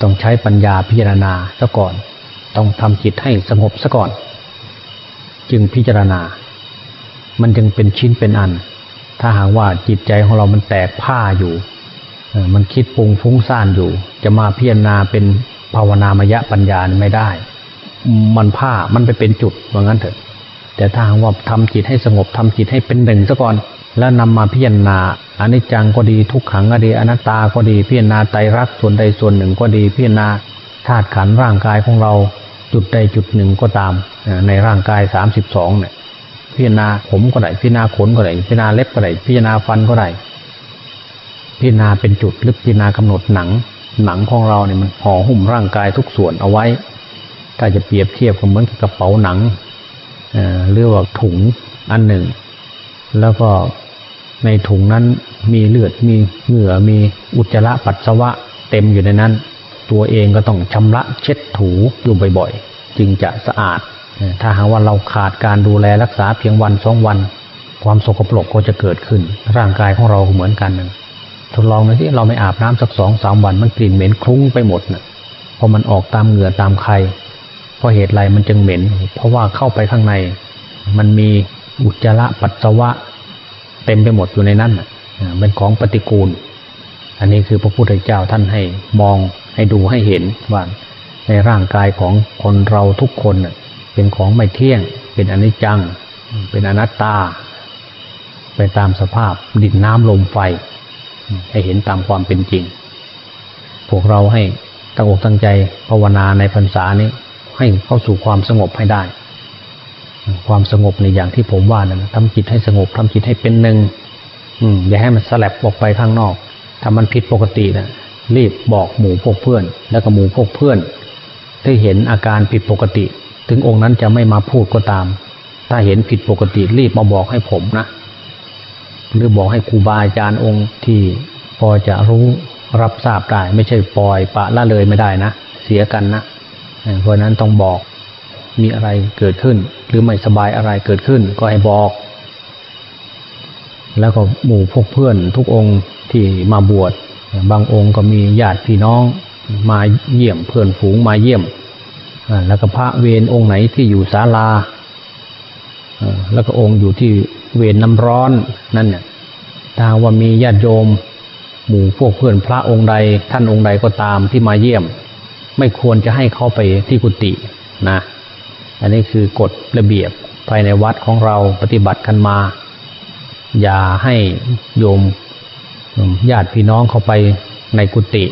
[SPEAKER 1] ต้องใช้ปัญญาพิจารณาซะก่อน ต้องทำจิตให้สงบซะก่อน จึงพิจารณา มันจึงเป็นชิ้นเป็นอัน ถ้าหากว่าจิตใจของเรามันแตกผ้าอยู่มันคิดปรุงฟุ้งซ่านอยู่ จะมาพิจารณาเป็นภาวนามยะปัญญาไม่ได้ มันผ้ามันไปเป็นจุดว่างั้นเถอะ แต่ถ้าหากว่าทำจิตให้สงบทำจิตให้เป็นหนึ่งซะก่อน แล้วนำมาพิจารณาอนิจจังก็ดีทุกขังก็ดีอนัตตาก็ดีพิจารณาไตรลักษณ์ส่วนใดส่วนหนึ่งก็ดีพิจารณาธาตุขันธ์ร่างกายของเราจุดใดจุดหนึ่งก็ตาม ในร่างกายสามสิบสองเนี่ยพิจารณาผมก็ได้พิจารณาขนก็ได้พิจารณาเล็บก็ได้พิจารณาฟันก็ได้พิจารณาเป็นจุดหรือพิจารณากำหนดหนัง หนังของเราเนี่ยมันห่อหุ้มร่างกายทุกส่วนเอาไว้ ถ้าจะเปรียบเทียบก็เหมือนกับกระเป๋าหนังเรียกว่าถุงอันหนึ่ง แล้วก็ในถุงนั้นมีเลือดมีเหงื่อมีอุจจาระปัสสาวะเต็มอยู่ในนั้น ตัวเองก็ต้องชำระเช็ดถูอยู่บ่อยๆ จึงจะสะอาด ถ้าหากว่าเราขาดการดูแลรักษาเพียงวันสองวัน ความสกปรกก็จะเกิดขึ้น ร่างกายของเราเหมือนกันทดลองน่อยสิเราไม่อาบน้ำสักสองสามวันมันกลิ่นเหม็นคลุ้งไปหมดนะ่ะพอมันออกตามเหงื่อตามไข่ ราะเหตุไรมันจึงเหม็น เพราะว่าเข้าไปข้างใน มันมีอุจจาระปัสสาวะ เต็มไปหมดอยู่ในนั้นเป็นของปฏิกูล อันนี้คือพระพุทธเจ้าท่านให้มองให้ดูให้เห็นว่าในร่างกายของคนเราทุกคนเป็นของไม่เที่ยง เป็นอนิจจัง เป็นอนัตตา ไปตามสภาพดินน้ำลมไฟ ให้เห็นตามความเป็นจริง พวกเราให้ตั้งอกตั้งใจภาวนาในพรรษานี้ ให้เข้าสู่ความสงบให้ได้ ความสงบในอย่างที่ผมว่านะทำจิตให้สงบทำจิตให้เป็นหนึ่งอืมอย่าให้มันสลับออกไปข้างนอกถ้ามันผิดปกตินะรีบบอกหมู่พวกเพื่อน แล้วก็หมู่พวกเพื่อนที่เห็นอาการผิดปกติ ถึงองค์นั้นจะไม่มาพูดก็ตาม ถ้าเห็นผิดปกติรีบมาบอกให้ผมนะหรือบอกให้ครูบาอาจารย์องค์ที่พอจะรู้รับทราบได้ ไม่ใช่ปล่อยปะละเลยไม่ได้นะ เสียกันนะ เพราะนั้นต้องบอกมีอะไรเกิดขึ้น หรือไม่สบายอะไรเกิดขึ้น ก็ให้บอก แล้วก็หมู่พวกเพื่อนทุกองค์ที่มาบวชบางองค์ก็มีญาติพี่น้องมาเยี่ยมเพื่อนฝูงมาเยี่ยมแล้วก็พระเวรองค์ไหนที่อยู่ศาลาแล้วก็องค์อยู่ที่เวรน้ำร้อนนั่นเนี่ยถ้าว่ามีญาติโยม หมู่พวกเพื่อนพระองค์ใด ท่านองค์ใดก็ตามที่มาเยี่ยม ไม่ควรจะให้เข้าไปที่กุฏินะ อันนี้คือกฎระเบียบภายในวัดของเราปฏิบัติกันมา อย่าให้โยมญาติพี่น้องเข้าไปในกุฏิ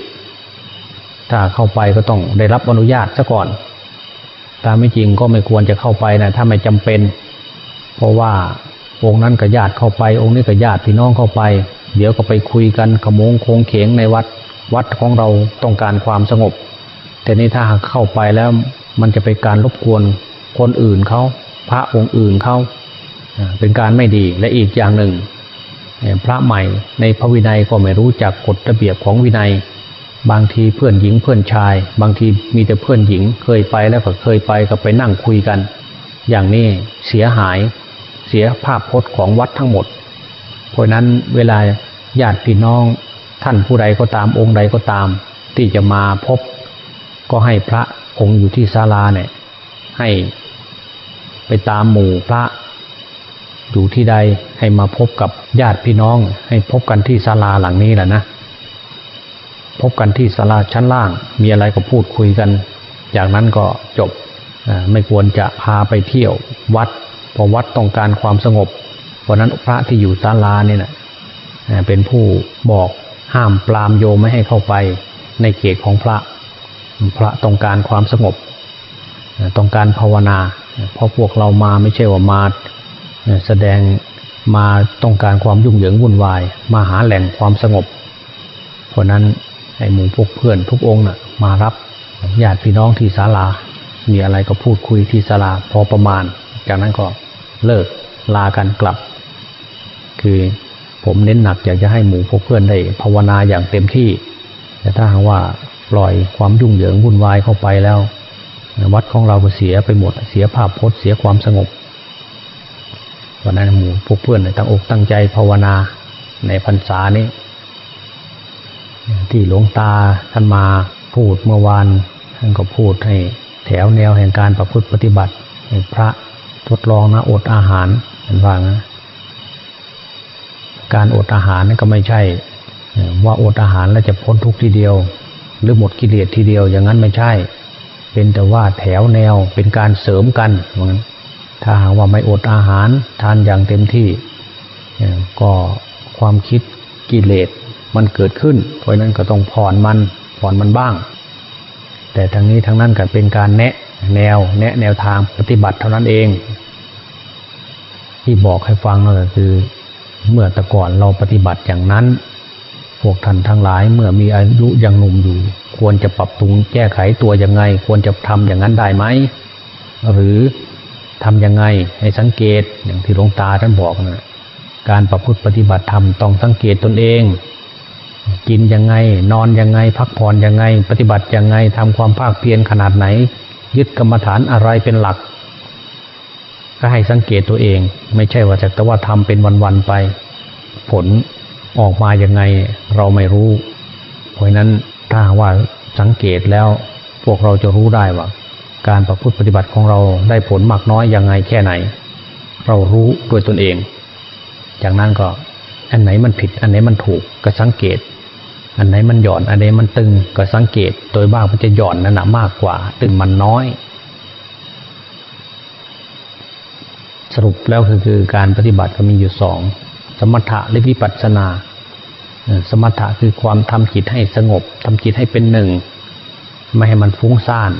[SPEAKER 1] ถ้าเข้าไปก็ต้องได้รับอนุญาตซะก่อน ตามไม่จริงก็ไม่ควรจะเข้าไปนะถ้าไม่จำเป็น เพราะว่าองค์นั้นกับญาติเข้าไป องค์นี้กับญาติพี่น้องเข้าไป เดี๋ยวก็ไปคุยกันขโมงโคงเขงในวัดวัดของเราต้องการความสงบ แต่นี่ถ้าเข้าไปแล้วมันจะเป็นการรบกวนคนอื่นเขาพระองค์อื่นเขาเป็นการไม่ดีและอีกอย่างหนึ่ง พระใหม่ในพระวินัยก็ไม่รู้จักกฎระเบียบของวินัย บางทีเพื่อนหญิงเพื่อนชาย บางทีมีแต่เพื่อนหญิงเคยไปแล้วก็เคยไปก็ไปนั่งคุยกัน อย่างนี้เสียหายเสียภาพพจน์ของวัดทั้งหมด เพราะนั้นเวลาญาติพี่น้องท่านผู้ใดก็ตามองค์ใดก็ตาม ที่จะมาพบ ก็ให้พระองค์อยู่ที่ศาลาเนี่ยให้ไปตามหมู่พระอยู่ที่ใดให้มาพบกับญาติพี่น้อง ให้พบกันที่ศาลาหลังนี้แหละนะพบกันที่ศาลาชั้นล่าง มีอะไรก็พูดคุยกัน จากนั้นก็จบไม่ควรจะพาไปเที่ยววัดเพราะวัดต้องการความสงบ เพราะนั้นพระที่อยู่ศาลาเนี่ยนะเป็นผู้บอกห้ามปรามโยมไม่ให้เข้าไปในเขตของพระ พระต้องการความสงบ ต้องการภาวนา เพราะพวกเรามาไม่ใช่ว่ามาแสดงมาต้องการความยุ่งเหยิงวุ่นวาย มาหาแหล่งความสงบ เพราะนั้นไอ้หมู่พวกเพื่อนทุกองค์น่ะมารับญาติพี่น้องที่ศาลา มีอะไรก็พูดคุยที่ศาลาพอประมาณ จากนั้นก็เลิกลากันกลับ คือผมเน้นหนักอยากจะให้หมู่พวกเพื่อนได้ภาวนาอย่างเต็มที่ แต่ถ้าหากว่า ปล่อยความยุ่งเหยิงวุ่นวายเข้าไปแล้ว วัดของเราก็เสียไปหมด เสียภาพพจน์เสียความสงบวันนั้นหมู่พวกเพื่อนตั้งอกตั้งใจภาวนาในพรรษานี้ ที่หลวงตาท่านมาพูดเมื่อวานท่านก็พูดให้แถวแนวแห่งการประพฤติปฏิบัติให้พระทดลองนะอดอาหารเห็นว่านะการอดอาหารนั่นก็ไม่ใช่ ว่าอดอาหารแล้วจะพ้นทุกทีเดียว หรือหมดกิเลสทีเดียวอย่างนั้นไม่ใช่ เป็นแต่ว่าแถวแนวเป็นการเสริมกันเหมือนถ้าหากว่าไม่อดอาหารทานอย่างเต็มที่ ก็ความคิดกิเลสมันเกิดขึ้น เพราะนั้นก็ต้องผ่อนมันผ่อนมันบ้าง แต่ทั้งนี้ทั้งนั้นก็เป็นการแนะแนวแนะแนวทางปฏิบัติเท่านั้นเอง ที่บอกให้ฟังก็คือ เมื่อแต่ก่อนเราปฏิบัติอย่างนั้น พวกท่านทั้งหลายเมื่อมีอายุยังหนุ่มอยู่ ควรจะปรับปรุงแก้ไขตัวยังไง ควรจะทำอย่างนั้นได้ไหมหรือทำยังไงให้สังเกตอย่างที่หลวงตาท่านบอกนะการประพฤติปฏิบัติธรรมต้องสังเกตตนเอง กินยังไง นอนยังไง พักผ่อนยังไง ปฏิบัติยังไงทำความภาคเพียรขนาดไหน ยึดกรรมฐานอะไรเป็นหลัก ก็ให้สังเกตตัวเอง ไม่ใช่ว่าจะแต่ว่าทำเป็นวันๆไป ผล ออกมายังไงเราไม่รู้ เพราะนั้นถ้าว่าสังเกตแล้วพวกเราจะรู้ได้ว่า การประพฤติปฏิบัติของเราได้ผลมากน้อยยังไงแค่ไหน เรารู้ด้วยตนเอง จากนั้นก็อันไหนมันผิด อันไหนมันถูกก็สังเกต อันไหนมันหย่อน อันไหนมันตึงก็สังเกต โดยบ้างมันจะหย่อนนั่นนะมากกว่า ตึงมันน้อย สรุปแล้วคือคือการปฏิบัติก็มีอยู่สอง สมถะและวิปัสสนา สมถะคือความทำจิตให้สงบทำจิตให้เป็นหนึ่ง ไม่ให้มันฟุ้งซ่าน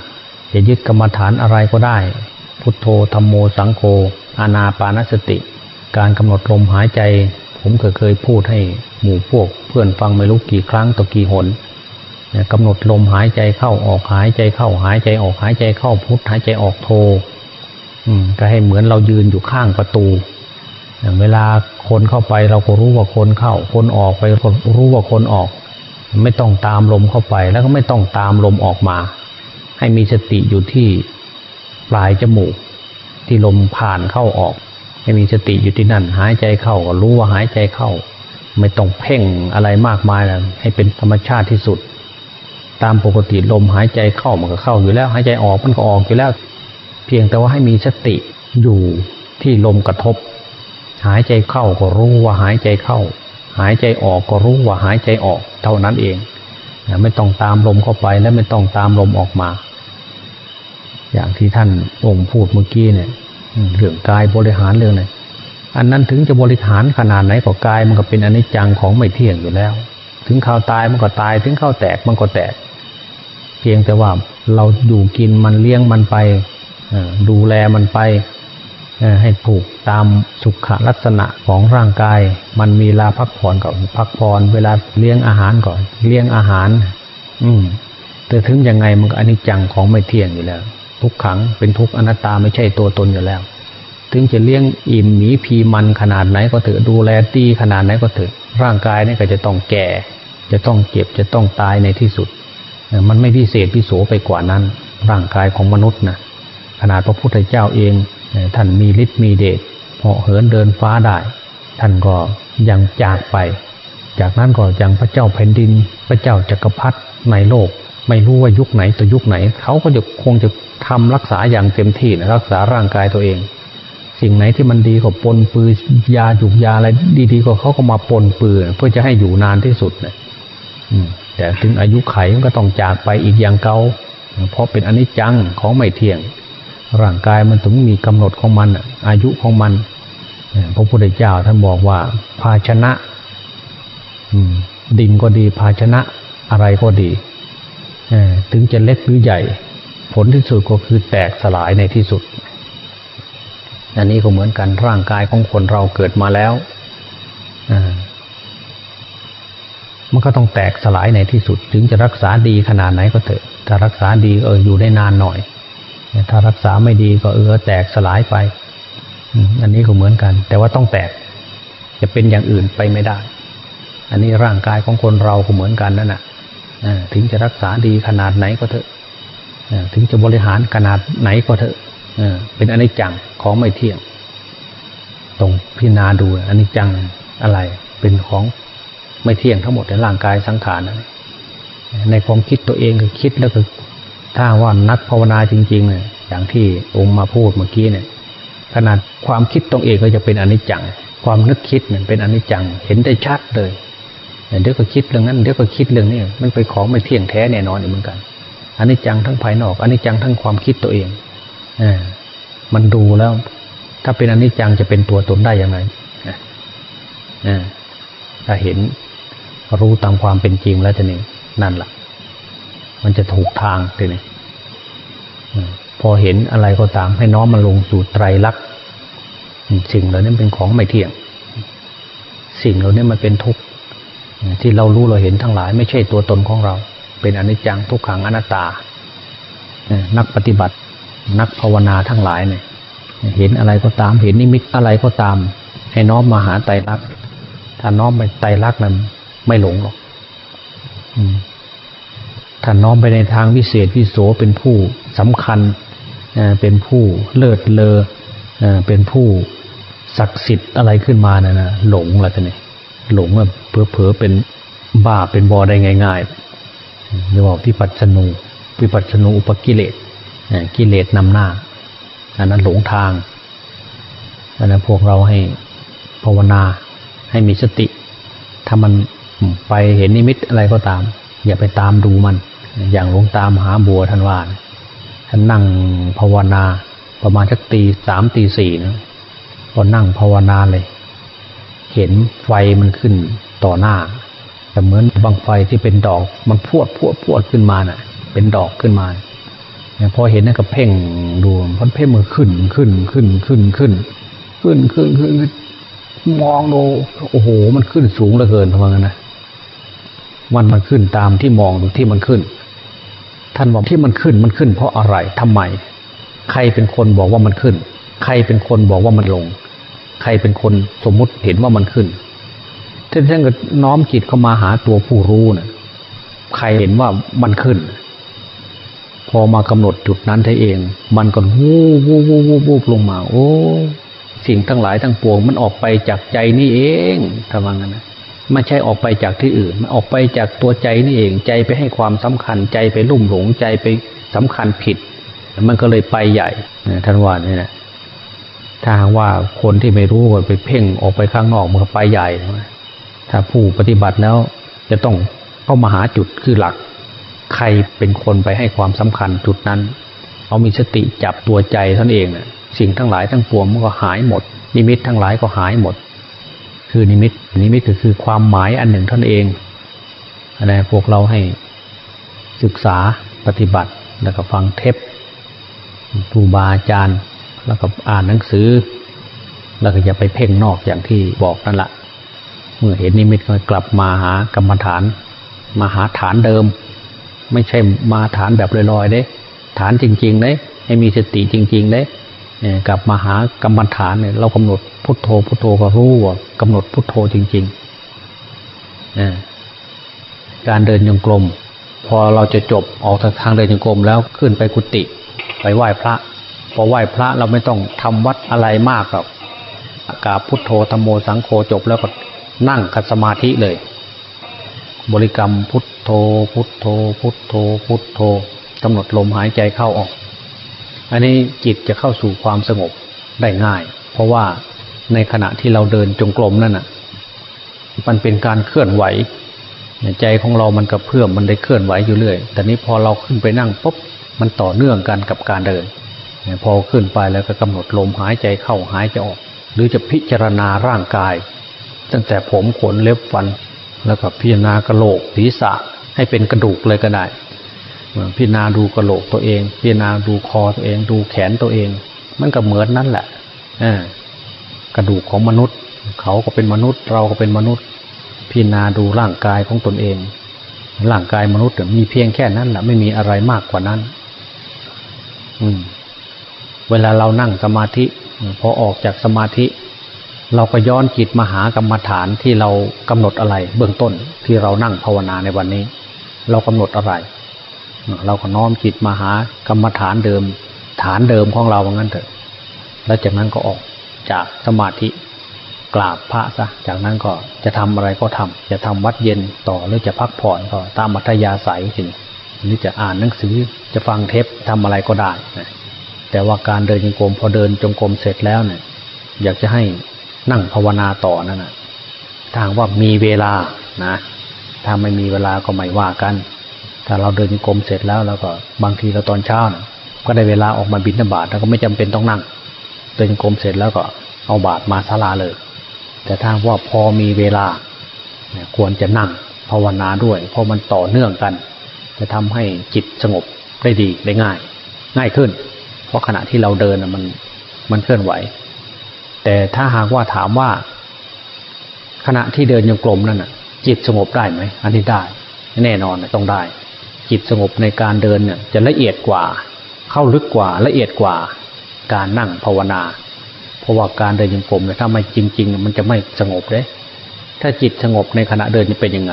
[SPEAKER 1] จะยึดกรรมฐานอะไรก็ได้ พุทโธธรรมโมสังโฆอานาปานสติ การกำหนดลมหายใจ ผมเคยเคยพูดให้หมู่พวก เพื่อนฟังไม่รู้กี่ครั้งต่อกี่หนกำหนดลมหายใจเข้าออกหายใจเข้าหายใจออกหายใจเข้าพุทหายใจออกโทก็ให้เหมือนเรายืนอยู่ข้างประตู เวลาคนเข้าไปเราก็รู้ว่าคนเข้า คนออกไปก็รู้ว่าคนออก ไม่ต้องตามลมเข้าไปแล้วก็ไม่ต้องตามลมออกมา ให้มีสติอยู่ที่ปลายจมูก ที่ลมผ่านเข้าออก ให้มีสติอยู่ที่นั่น หายใจเข้าก็รู้ว่าหายใจเข้า ไม่ต้องเพ่งอะไรมากมายแล้วให้เป็นธรรมชาติที่สุด ตามปกติลมหายใจเข้ามันก็เข้าอยู่แล้ว หายใจออกมันก็ออกอยู่แล้ว เพียงแต่ว่าให้มีสติอยู่ที่ลมกระทบ หายใจเข้าก็รู้ว่าหายใจเข้า หายใจออกก็รู้ว่าหายใจออก เท่านั้นเองไม่ต้องตามลมเข้าไปและไม่ต้องตามลมออกมา อย่างที่ท่านองค์พูดเมื่อกี้เนี่ยเรื่องกายบริหารเรื่องไหนอันนั้นถึงจะบริหารขนาดไหนก็กายมันก็เป็นอนิจจังของไม่เที่ยงอยู่แล้ว ถึงข่าวตายมันก็ตาย ถึงข่าวแตกมันก็แตก เพียงแต่ว่าเราอยู่กินมันเลี้ยงมันไปดูแลมันไป ให้ถูกตามสุขลักษณะของร่างกาย มันมีเวลาพักผ่อนก่อนพักผ่อนเวลาเลี้ยงอาหารก่อนเลี้ยงอาหาร อืมแต่ถึงยังไงมันก็อนิจจังของไม่เที่ยงอยู่แล้ว ทุกขังเป็นทุกอนัตตาไม่ใช่ตัวตนอยู่แล้ว ถึงจะเลี้ยงอิ่มหมีพีมันขนาดไหนก็เถอะดูแลดีขนาดไหนก็เถอะร่างกายนี่ก็จะต้องแก่ จะต้องเจ็บจะต้องตายในที่สุดมันไม่พิเศษพิโสไปกว่านั้น ร่างกายของมนุษย์นะขนาดพระพุทธเจ้าเอง ท่านมีฤทธิ์มีเดชเหาะเหินเดินฟ้าได้ ท่านก็ยังจากไป จากนั้นก็ยังพระเจ้าแผ่นดิน พระเจ้าจักรพรรดิในโลก ไม่รู้ว่ายุคไหนตัวยุคไหน เขาก็จะคงจะทำรักษาอย่างเต็มที่นะรักษาร่างกายตัวเอง สิ่งไหนที่มันดีก็ปนปือยาจุกยาอะไรดีๆก็เขาก็มาปนปือเพื่อจะให้อยู่นานที่สุดนะแต่ถึงอายุไขมันก็ต้องจากไปอีกอย่างเก่าเพราะเป็นอนิจจังของไม่เที่ยง ร่างกายมันถึงมีกำหนดของมันอายุของมันพระพุทธเจ้าท่านบอกว่า ภาชนะดินก็ดีภาชนะอะไรก็ดีถึงจะเล็กหรือใหญ่ ผลที่สุดก็คือแตกสลายในที่สุด อันนี้ก็เหมือนกันร่างกายของคนเราเกิดมาแล้วมันก็ต้องแตกสลายในที่สุด ถึงจะรักษาดีขนาดไหนก็เถอะถ้ารักษาดีเอออยู่ได้นานหน่อย ถ้ารักษาไม่ดีก็เออแตกสลายไป อันนี้ก็เหมือนกัน แต่ว่าต้องแตก จะเป็นอย่างอื่นไปไม่ได้ อันนี้ร่างกายของคนเราก็เหมือนกันนั่นแหะถึงจะรักษาดีขนาดไหนก็เถอะถึงจะบริหารขนาดไหนก็เถอะเป็นอนิจจังของไม่เที่ยง ตรงพิจารณาดูอนิจจังอะไร เป็นของไม่เที่ยงทั้งหมดในร่างกายสังขารในความคิดตัวเองก็คิดแล้วก็ ถ้าว่านักภาวนาจริงๆเนี่ยอย่างที่องค์มาพูดเมื่อกี้เนี่ย ขนาดความคิดตรงเองก็จะเป็นอนิจจัง ความนึกคิดเนี่ยเป็นอนิจจัง เห็นได้ชัดเลยเดี๋ยวก็คิดเรื่องนั้นเดี๋ยวก็คิดเรื่องนี้มันเป็นของไม่เที่ยงแท้แน่นอนเหมือนกันอันนี้จังทั้งภายนอกอันนี้จังทั้งความคิดตัวเองอมันดูแล้ว ถ้าเป็นอันนี้จังจะเป็นตัวตนได้ยังไงถ้าเห็นรู้ตามความเป็นจริงแล้วจะนี่นั่นแหละ มันจะถูกทางทีนี้พอเห็นอะไรก็ตามให้น้อมมาลงสู่ไตรลักษณ์สิ่งเหล่านี้เป็นของไม่เที่ยง สิ่งเหล่านี้มันเป็นทุกข์ที่เรารู้เราเห็นทั้งหลาย ไม่ใช่ตัวตนของเรา เป็นอนิจจังทุกขังอนัตตา นักปฏิบัตินักภาวนาทั้งหลายเนี่ย เห็นอะไรก็ตาม เห็นนิมิตอะไรก็ตาม ให้น้อมมาหาไตรลักษณ์ถ้าน้อมไปไตรลักษณ์นั้นไม่หลงหรอก ถ้าน้อมไปในทางวิเศษวิโสเป็นผู้สำคัญเป็นผู้เลิศเลอเป็นผู้ศักดิ์สิทธิ์อะไรขึ้นมานะนะหลงละท่านนี่หลงแบบเผลอๆเป็นบ้าเป็นบอได้ง่ายๆเรียกว่าวิปัสสนูวิปัสสนูอุปกิเลสกิเลสนำหน้าอันนั้นหลงทางอันนั้นพวกเราให้ภาวนาให้มีสติ ถ้ามันไปเห็นนิมิตอะไรก็ตาม อย่าไปตามดูมัน อย่างหลวงตามหาบัวท่านว่าท่านนั่งภาวนาประมาณสักตีสามตีสี่นะพอนั่งภาวนาเลย เห็นไฟมันขึ้นต่อหน้าแต่เหมือนบางไฟที่เป็นดอกมันพวดพวดพวดขึ้นมาน่ะ เป็นดอกขึ้นมาพอเห็นนั่นก็เพ่งดูพันเพ่งมือขึ้นขึ้นขึ้นขึ้นขึ้นขึ้น ขึ้นขึ้นขึ้นมองดูโอ้โห มันขึ้นสูงเหลือเกินทำไมกันนะมันมันขึ้นตามที่มองที่มันขึ้น ท่านบอกที่มันขึ้นมันขึ้น เพราะอะไรทำไม ใครเป็นคนบอกว่ามันขึ้น ใครเป็นคนบอกว่ามันลง ใครเป็นคนสมมุติเห็นว่ามันขึ้นท่านท่านก็น้อมจิตเข้ามาหาตัวผู้รู้นะ่ะใครเห็นว่ามันขึ้น พอมากำหนดจุดนั้นท่เอง มันก็วูบวูบวูบวูบลงมา โอ้ สิ่งทั้งหลายทั้งปวง มันออกไปจากใจนี่เองทำว่างั้นนะ ไม่ใช่ออกไปจากที่อื่นมันออกไปจากตัวใจนี่เองใจไปให้ความสำคัญใจไปลุ่มหลงใจไปสำคัญผิด มันก็เลยไปใหญ่ท่านว่านี่นะถ้าว่าคนที่ไม่รู้ไปเพ่งออกไปข้างนอกมันก็ไปใหญ่ถ้าผู้ปฏิบัติแล้วจะต้องเข้ามาหาจุดคือหลัก ใครเป็นคนไปให้ความสำคัญจุดนั้นเอามีสติจับตัวใจท่านเองน่ะสิ่งทั้งหลายทั้งปวงมันก็หายหมดนิมิตทั้งหลายก็หายหมด คือนิมิต นิมิตก็คือความหมายอันหนึ่งท่านเองอันนี้พวกเราให้ศึกษาปฏิบัติ แล้วก็ฟังเทปครูบาอาจารย์ แล้วก็อ่านหนังสือ แล้วก็อย่าไปเพ่งนอกอย่างที่บอกนั่นแหละเมื่อเห็นนิมิตก็กลับมาหากรรมฐาน มาหาฐานเดิม ไม่ใช่มาฐานแบบลอยๆเด้ ฐานจริงๆเลยให้มีสติจริงๆเลย กลับมาหากรรมฐานเนี่ยเรากำหนดพุทโธพุทโธก็รู้ว่ากำหนดพุทโธจริงๆการเดินยงกลม พอเราจะจบออกทางเดินยงกลมแล้วขึ้นไปกุฏิไปไหว้พระ พอไหว้พระเราไม่ต้องทำวัดอะไรมากหรอกกาพุทโธธรรมโมสังโฆจบแล้วก็นั่งคัดสมาธิเลย บริกรรมพุทโธ พุทโธ พุทโธ พุทโธกำหนดลมหายใจเข้าออก อันนี้จิตจะเข้าสู่ความสงบได้ง่าย เพราะว่าในขณะที่เราเดินจงกรมนั่นน่ะ มันเป็นการเคลื่อนไหวใจของเรามันกระเพื่อมมันได้เคลื่อนไหวอยู่เรื่อย แต่นี้พอเราขึ้นไปนั่งปุ๊บมันต่อเนื่องกันกับการเดิน พอขึ้นไปแล้วก็กำหนดลมหายใจเข้าหายใจออก หรือจะพิจารณาร่างกาย ตั้งแต่ผมขนเล็บฟัน แล้วก็พิจารณากระโหลกศีรษะให้เป็นกระดูกเลยก็ได้ พิจารณาดูกระโหลกตัวเอง พิจารณาดูคอตัวเอง ดูแขนตัวเอง มันก็เหมือนนั่นแหละกระดูกของมนุษย์ เขาก็เป็นมนุษย์ เราก็เป็นมนุษย์ พิจารณาดูร่างกายของตนเอง ร่างกายมนุษย์มีเพียงแค่นั้นแหละไม่มีอะไรมากกว่านั้นเวลาเรานั่งสมาธิพอออกจากสมาธิ เราก็ย้อนจิตมาหากรรมฐานที่เรากำหนดอะไร เบื้องต้นที่เรานั่งภาวนาในวันนี้ เรากำหนดอะไร เราก็น้อมจิตมาหากรรมฐานเดิม ฐานเดิมของเราว่างั้นเถอะ แล้วจากนั้นก็ออกจากสมาธิกราบพระซะ จากนั้นก็จะทำอะไรก็ทำจะทำวัดเย็นต่อหรือจะพักผ่อนก็ตามมัธยาศัยสิหรือจะอ่านหนังสือจะฟังเทปทำอะไรก็ได้นะแต่ว่าการเดินจงกรมพอเดินจงกรมเสร็จแล้วเนี่ย อยากจะให้นั่งภาวนาต่อนั่นนะทางว่ามีเวลานะ ถ้าไม่มีเวลาก็ไม่ว่ากัน ถ้าเราเดินกรมเสร็จแล้วแล้วก็บางทีเราตอนเช้านะก็ได้เวลาออกมาบิณฑบาตแล้วก็ไม่จำเป็นต้องนั่ง เดินกรมเสร็จแล้วก็เอาบาตรมาศาลาเลย แต่ถ้าว่าพอมีเวลาควรจะนั่งภาวนาด้วย เพราะมันต่อเนื่องกัน จะทำให้จิตสงบได้ดีได้ง่าย ง่ายขึ้น เพราะขณะที่เราเดินมันมันเคลื่อนไหว แต่ถ้าหากว่าถามว่า ขณะที่เดินยังกลมนั่นน่ะ จิตสงบได้ไหมอันนี้ได้ แน่นอนต้องได้ จิตสงบในการเดินเนี่ยจะละเอียดกว่า เข้าลึกกว่าละเอียดกว่า การนั่งภาวนา เพราะว่าการเดินยังกลมเนี่ยถ้าไม่จริง ๆ มันจะไม่สงบเลย ถ้าจิตสงบในขณะเดินจะเป็นยังไง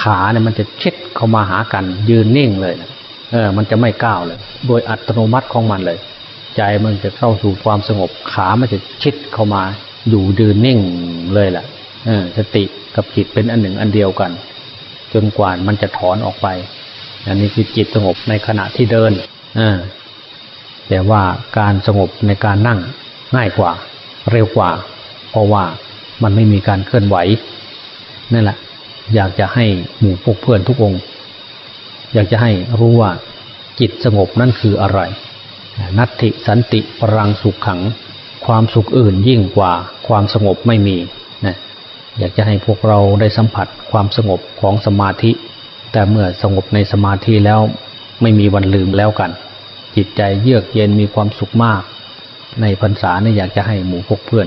[SPEAKER 1] ขาเนี่ยมันจะเช็ดเข้ามาหากัน ยืนนิ่งเลยนะเออ มันจะไม่ก้าวเลย โดยอัตโนมัติของมันเลย ใจมันจะเข้าสู่ความสงบ ขามันจะชิดเข้ามา อยู่ยืนนิ่งเลยแหละเออสติกับจิตเป็นอันหนึ่งอันเดียวกัน จนกว่ามันจะถอนออกไป อันนี้คือจิตสงบในขณะที่เดินอแต่ว่าการสงบในการนั่งง่ายกว่า เร็วกว่า เพราะว่ามันไม่มีการเคลื่อนไหวนั่นแหละ อยากจะให้หมู่พวกเพื่อนทุกองค์ อยากจะให้รู้ว่าจิตสงบนั่นคืออะไร นัตติสันติปรังสุขขัง ความสุขอื่นยิ่งกว่าความสงบไม่มีนะอยากจะให้พวกเราได้สัมผัสความสงบของสมาธิ แต่เมื่อสงบในสมาธิแล้วไม่มีวันลืมแล้วกัน จิตใจเยือกเย็นมีความสุขมาก ในพรรษาเนี่ยอยากจะให้หมู่พกเพื่อน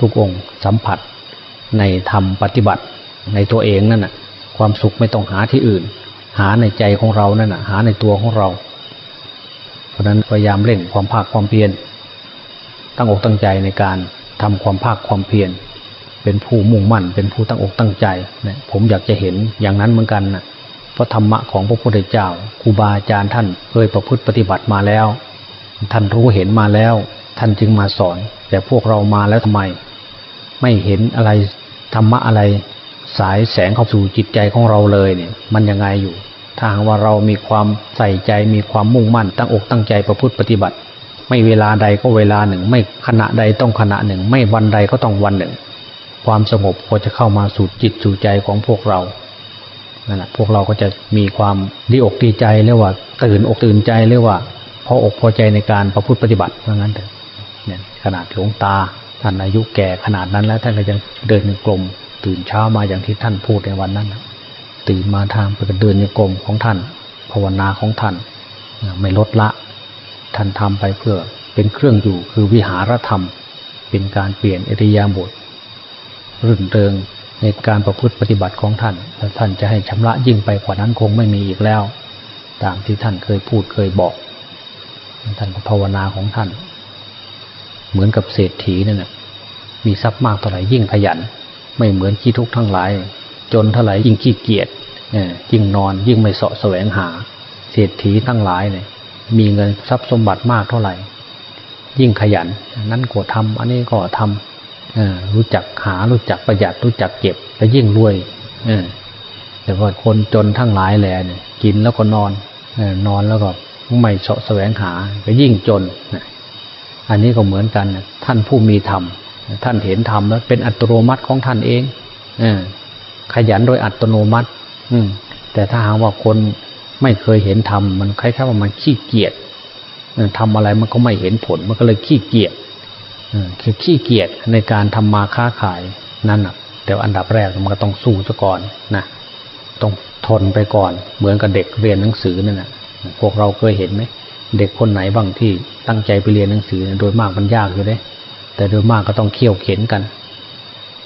[SPEAKER 1] ทุกองค์สัมผัส ในธรรมปฏิบัติในตัวเองนั่นน่ะความสุขไม่ต้องหาที่อื่น หาในใจของเรานั่นน่ะหาในตัวของเรา เพราะนั้นพยายามเร่งความภาคความเพียรตั้งอกตั้งใจในการทำความภาคความเพียรเป็นผู้มุ่งมั่น เป็นผู้ตั้งอกตั้งใจนะผมอยากจะเห็นอย่างนั้นเหมือนกันนะ เพราะธรรมะของพระพุทธเจ้าครูบาอาจารย์ท่านเคยประพฤติปฏิบัติมาแล้ว ท่านรู้เห็นมาแล้ว ท่านจึงมาสอน แต่พวกเรามาแล้วทำไม ไม่เห็นอะไรธรรมะอะไรสายแสงเข้าสู่จิตใจของเราเลยเนี่ยมันยังไงอยู่ ถ้าหากว่าเรามีความใส่ใจมีความมุ่งมั่นตั้งอกตั้งใจประพฤติปฏิบัติ ไม่เวลาใดก็เวลาหนึ่ง ไม่ขณะใดต้องขณะหนึ่ง ไม่วันใดก็ต้องวันหนึ่ง ความสงบก็จะเข้ามาสู่จิตสู่ใจของพวกเรา นั่นแหละพวกเราก็จะมีความดีอกดีใจเรียกว่า ตื่นอกตื่นใจเรียกว่าพออกพอใจในการประพฤติปฏิบัติเพราะงั้นเถอะเนี่ยขนาดหลวงตาท่านอายุแก่ขนาดนั้นแล้วท่านก็ยังเดินในกลม ตื่นเช้ามาอย่างที่ท่านพูดในวันนั้นตื่นมาทางไปเดินในกลมของท่าน ภาวนาของท่าน ไม่ลดละ ท่านทำไปเพื่อเป็นเครื่องอยู่คือวิหารธรรม เป็นการเปลี่ยนอริยาบทรื่นเริง ในการประพฤติปฏิบัติของท่านและท่านจะให้ชำระยิ่งไปกว่านั้นคงไม่มีอีกแล้ว ตามที่ท่านเคยพูดเคยบอกท่านภาวนาของท่าน เหมือนกับเศรษฐีนั่นแหละมีทรัพย์มากเท่าไหร่ยิ่งขยัน ไม่เหมือนขี้ทุกข์ทั้งหลาย จนเท่าไหร่ยิ่งขี้เกียจยิ่งนอนยิ่งไม่เสาะแสวงหา เศรษฐีทั้งหลายเนี่ยมีเงินทรัพย์สมบัติมากเท่าไหร่ ยิ่งขยัน นั้นก็ทำอันนี้ก็ทำ รู้จักหารู้จักประหยัดรู้จักเก็บแล้วยิ่งรวยแต่ว่าคนจนทั้งหลายแหล่เนี่ยกินแล้วก็นอนนอนแล้วก็ไม่เสาะแสวงหาก็ยิ่งจนอันนี้ก็เหมือนกันท่านผู้มีธรรมท่านเห็นธรรมแล้วเป็นอัตโนมัติของท่านเองเอขยันโดยอัตโนมัติ อืมแต่ถ้าหากว่าคนไม่เคยเห็นธรรมมันคล้ายๆว่ามันขี้เกียจทำอะไรมันก็ไม่เห็นผลมันก็เลยขี้เกียจ คือขี้เกียจในการทำมาค้าขายนั่นอะแต่อันดับแรกมันก็ต้องสู้ซะก่อนนะต้องทนไปก่อน เหมือนกับเด็กเรียนหนังสือนั่นแหะพวกเราเคยเห็นไหมเด็กคนไหนบ้างที่ตั้งใจไปเรียนหนังสือ โดยมากมันยากอยู่เลยแต่โดยมากก็ต้องเคี่ยวเข็นกัน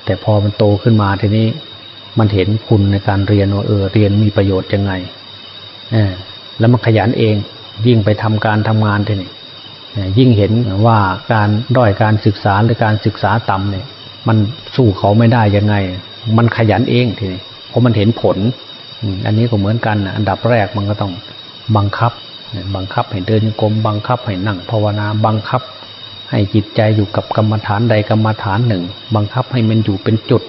[SPEAKER 1] แต่พอมันโตขึ้นมาทีนี้มันเห็นคุณในการเรียนว่าเออเรียนมีประโยชน์ยังไงเออแล้วมันขยันเองยิ่งไปทำการทำงานทีนี้ ยิ่งเห็นว่าการด้อยการศึกษาหรือการศึกษาต่ำเนี่ยมันสู้เขาไม่ได้ยังไง มันขยันเองทีนี้เพราะมันเห็นผล อันนี้ก็เหมือนกันอันดับแรกมันก็ต้องบังคับ บังคับให้เดินกรมบังคับให้นั่งภาวนาบังคับ ให้จิตใจอยู่กับกรรมฐานใดกรรมฐานหนึ่ง บังคับให้มันอยู่เป็นจุด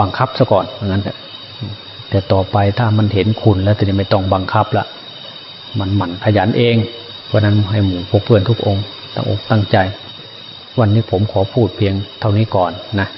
[SPEAKER 1] บังคับซะก่อนอย่างนั้นแต่ต่อไปถ้ามันเห็นคุณแล้วจะไม่ต้องบังคับละมันหมั่นขยันเอง ราะนั้นให้หมู่พวกเพื่อนทุกองค์ตั้งอกตั้งใจ วันนี้ผมขอพูดเพียงเท่านี้ก่อนนะ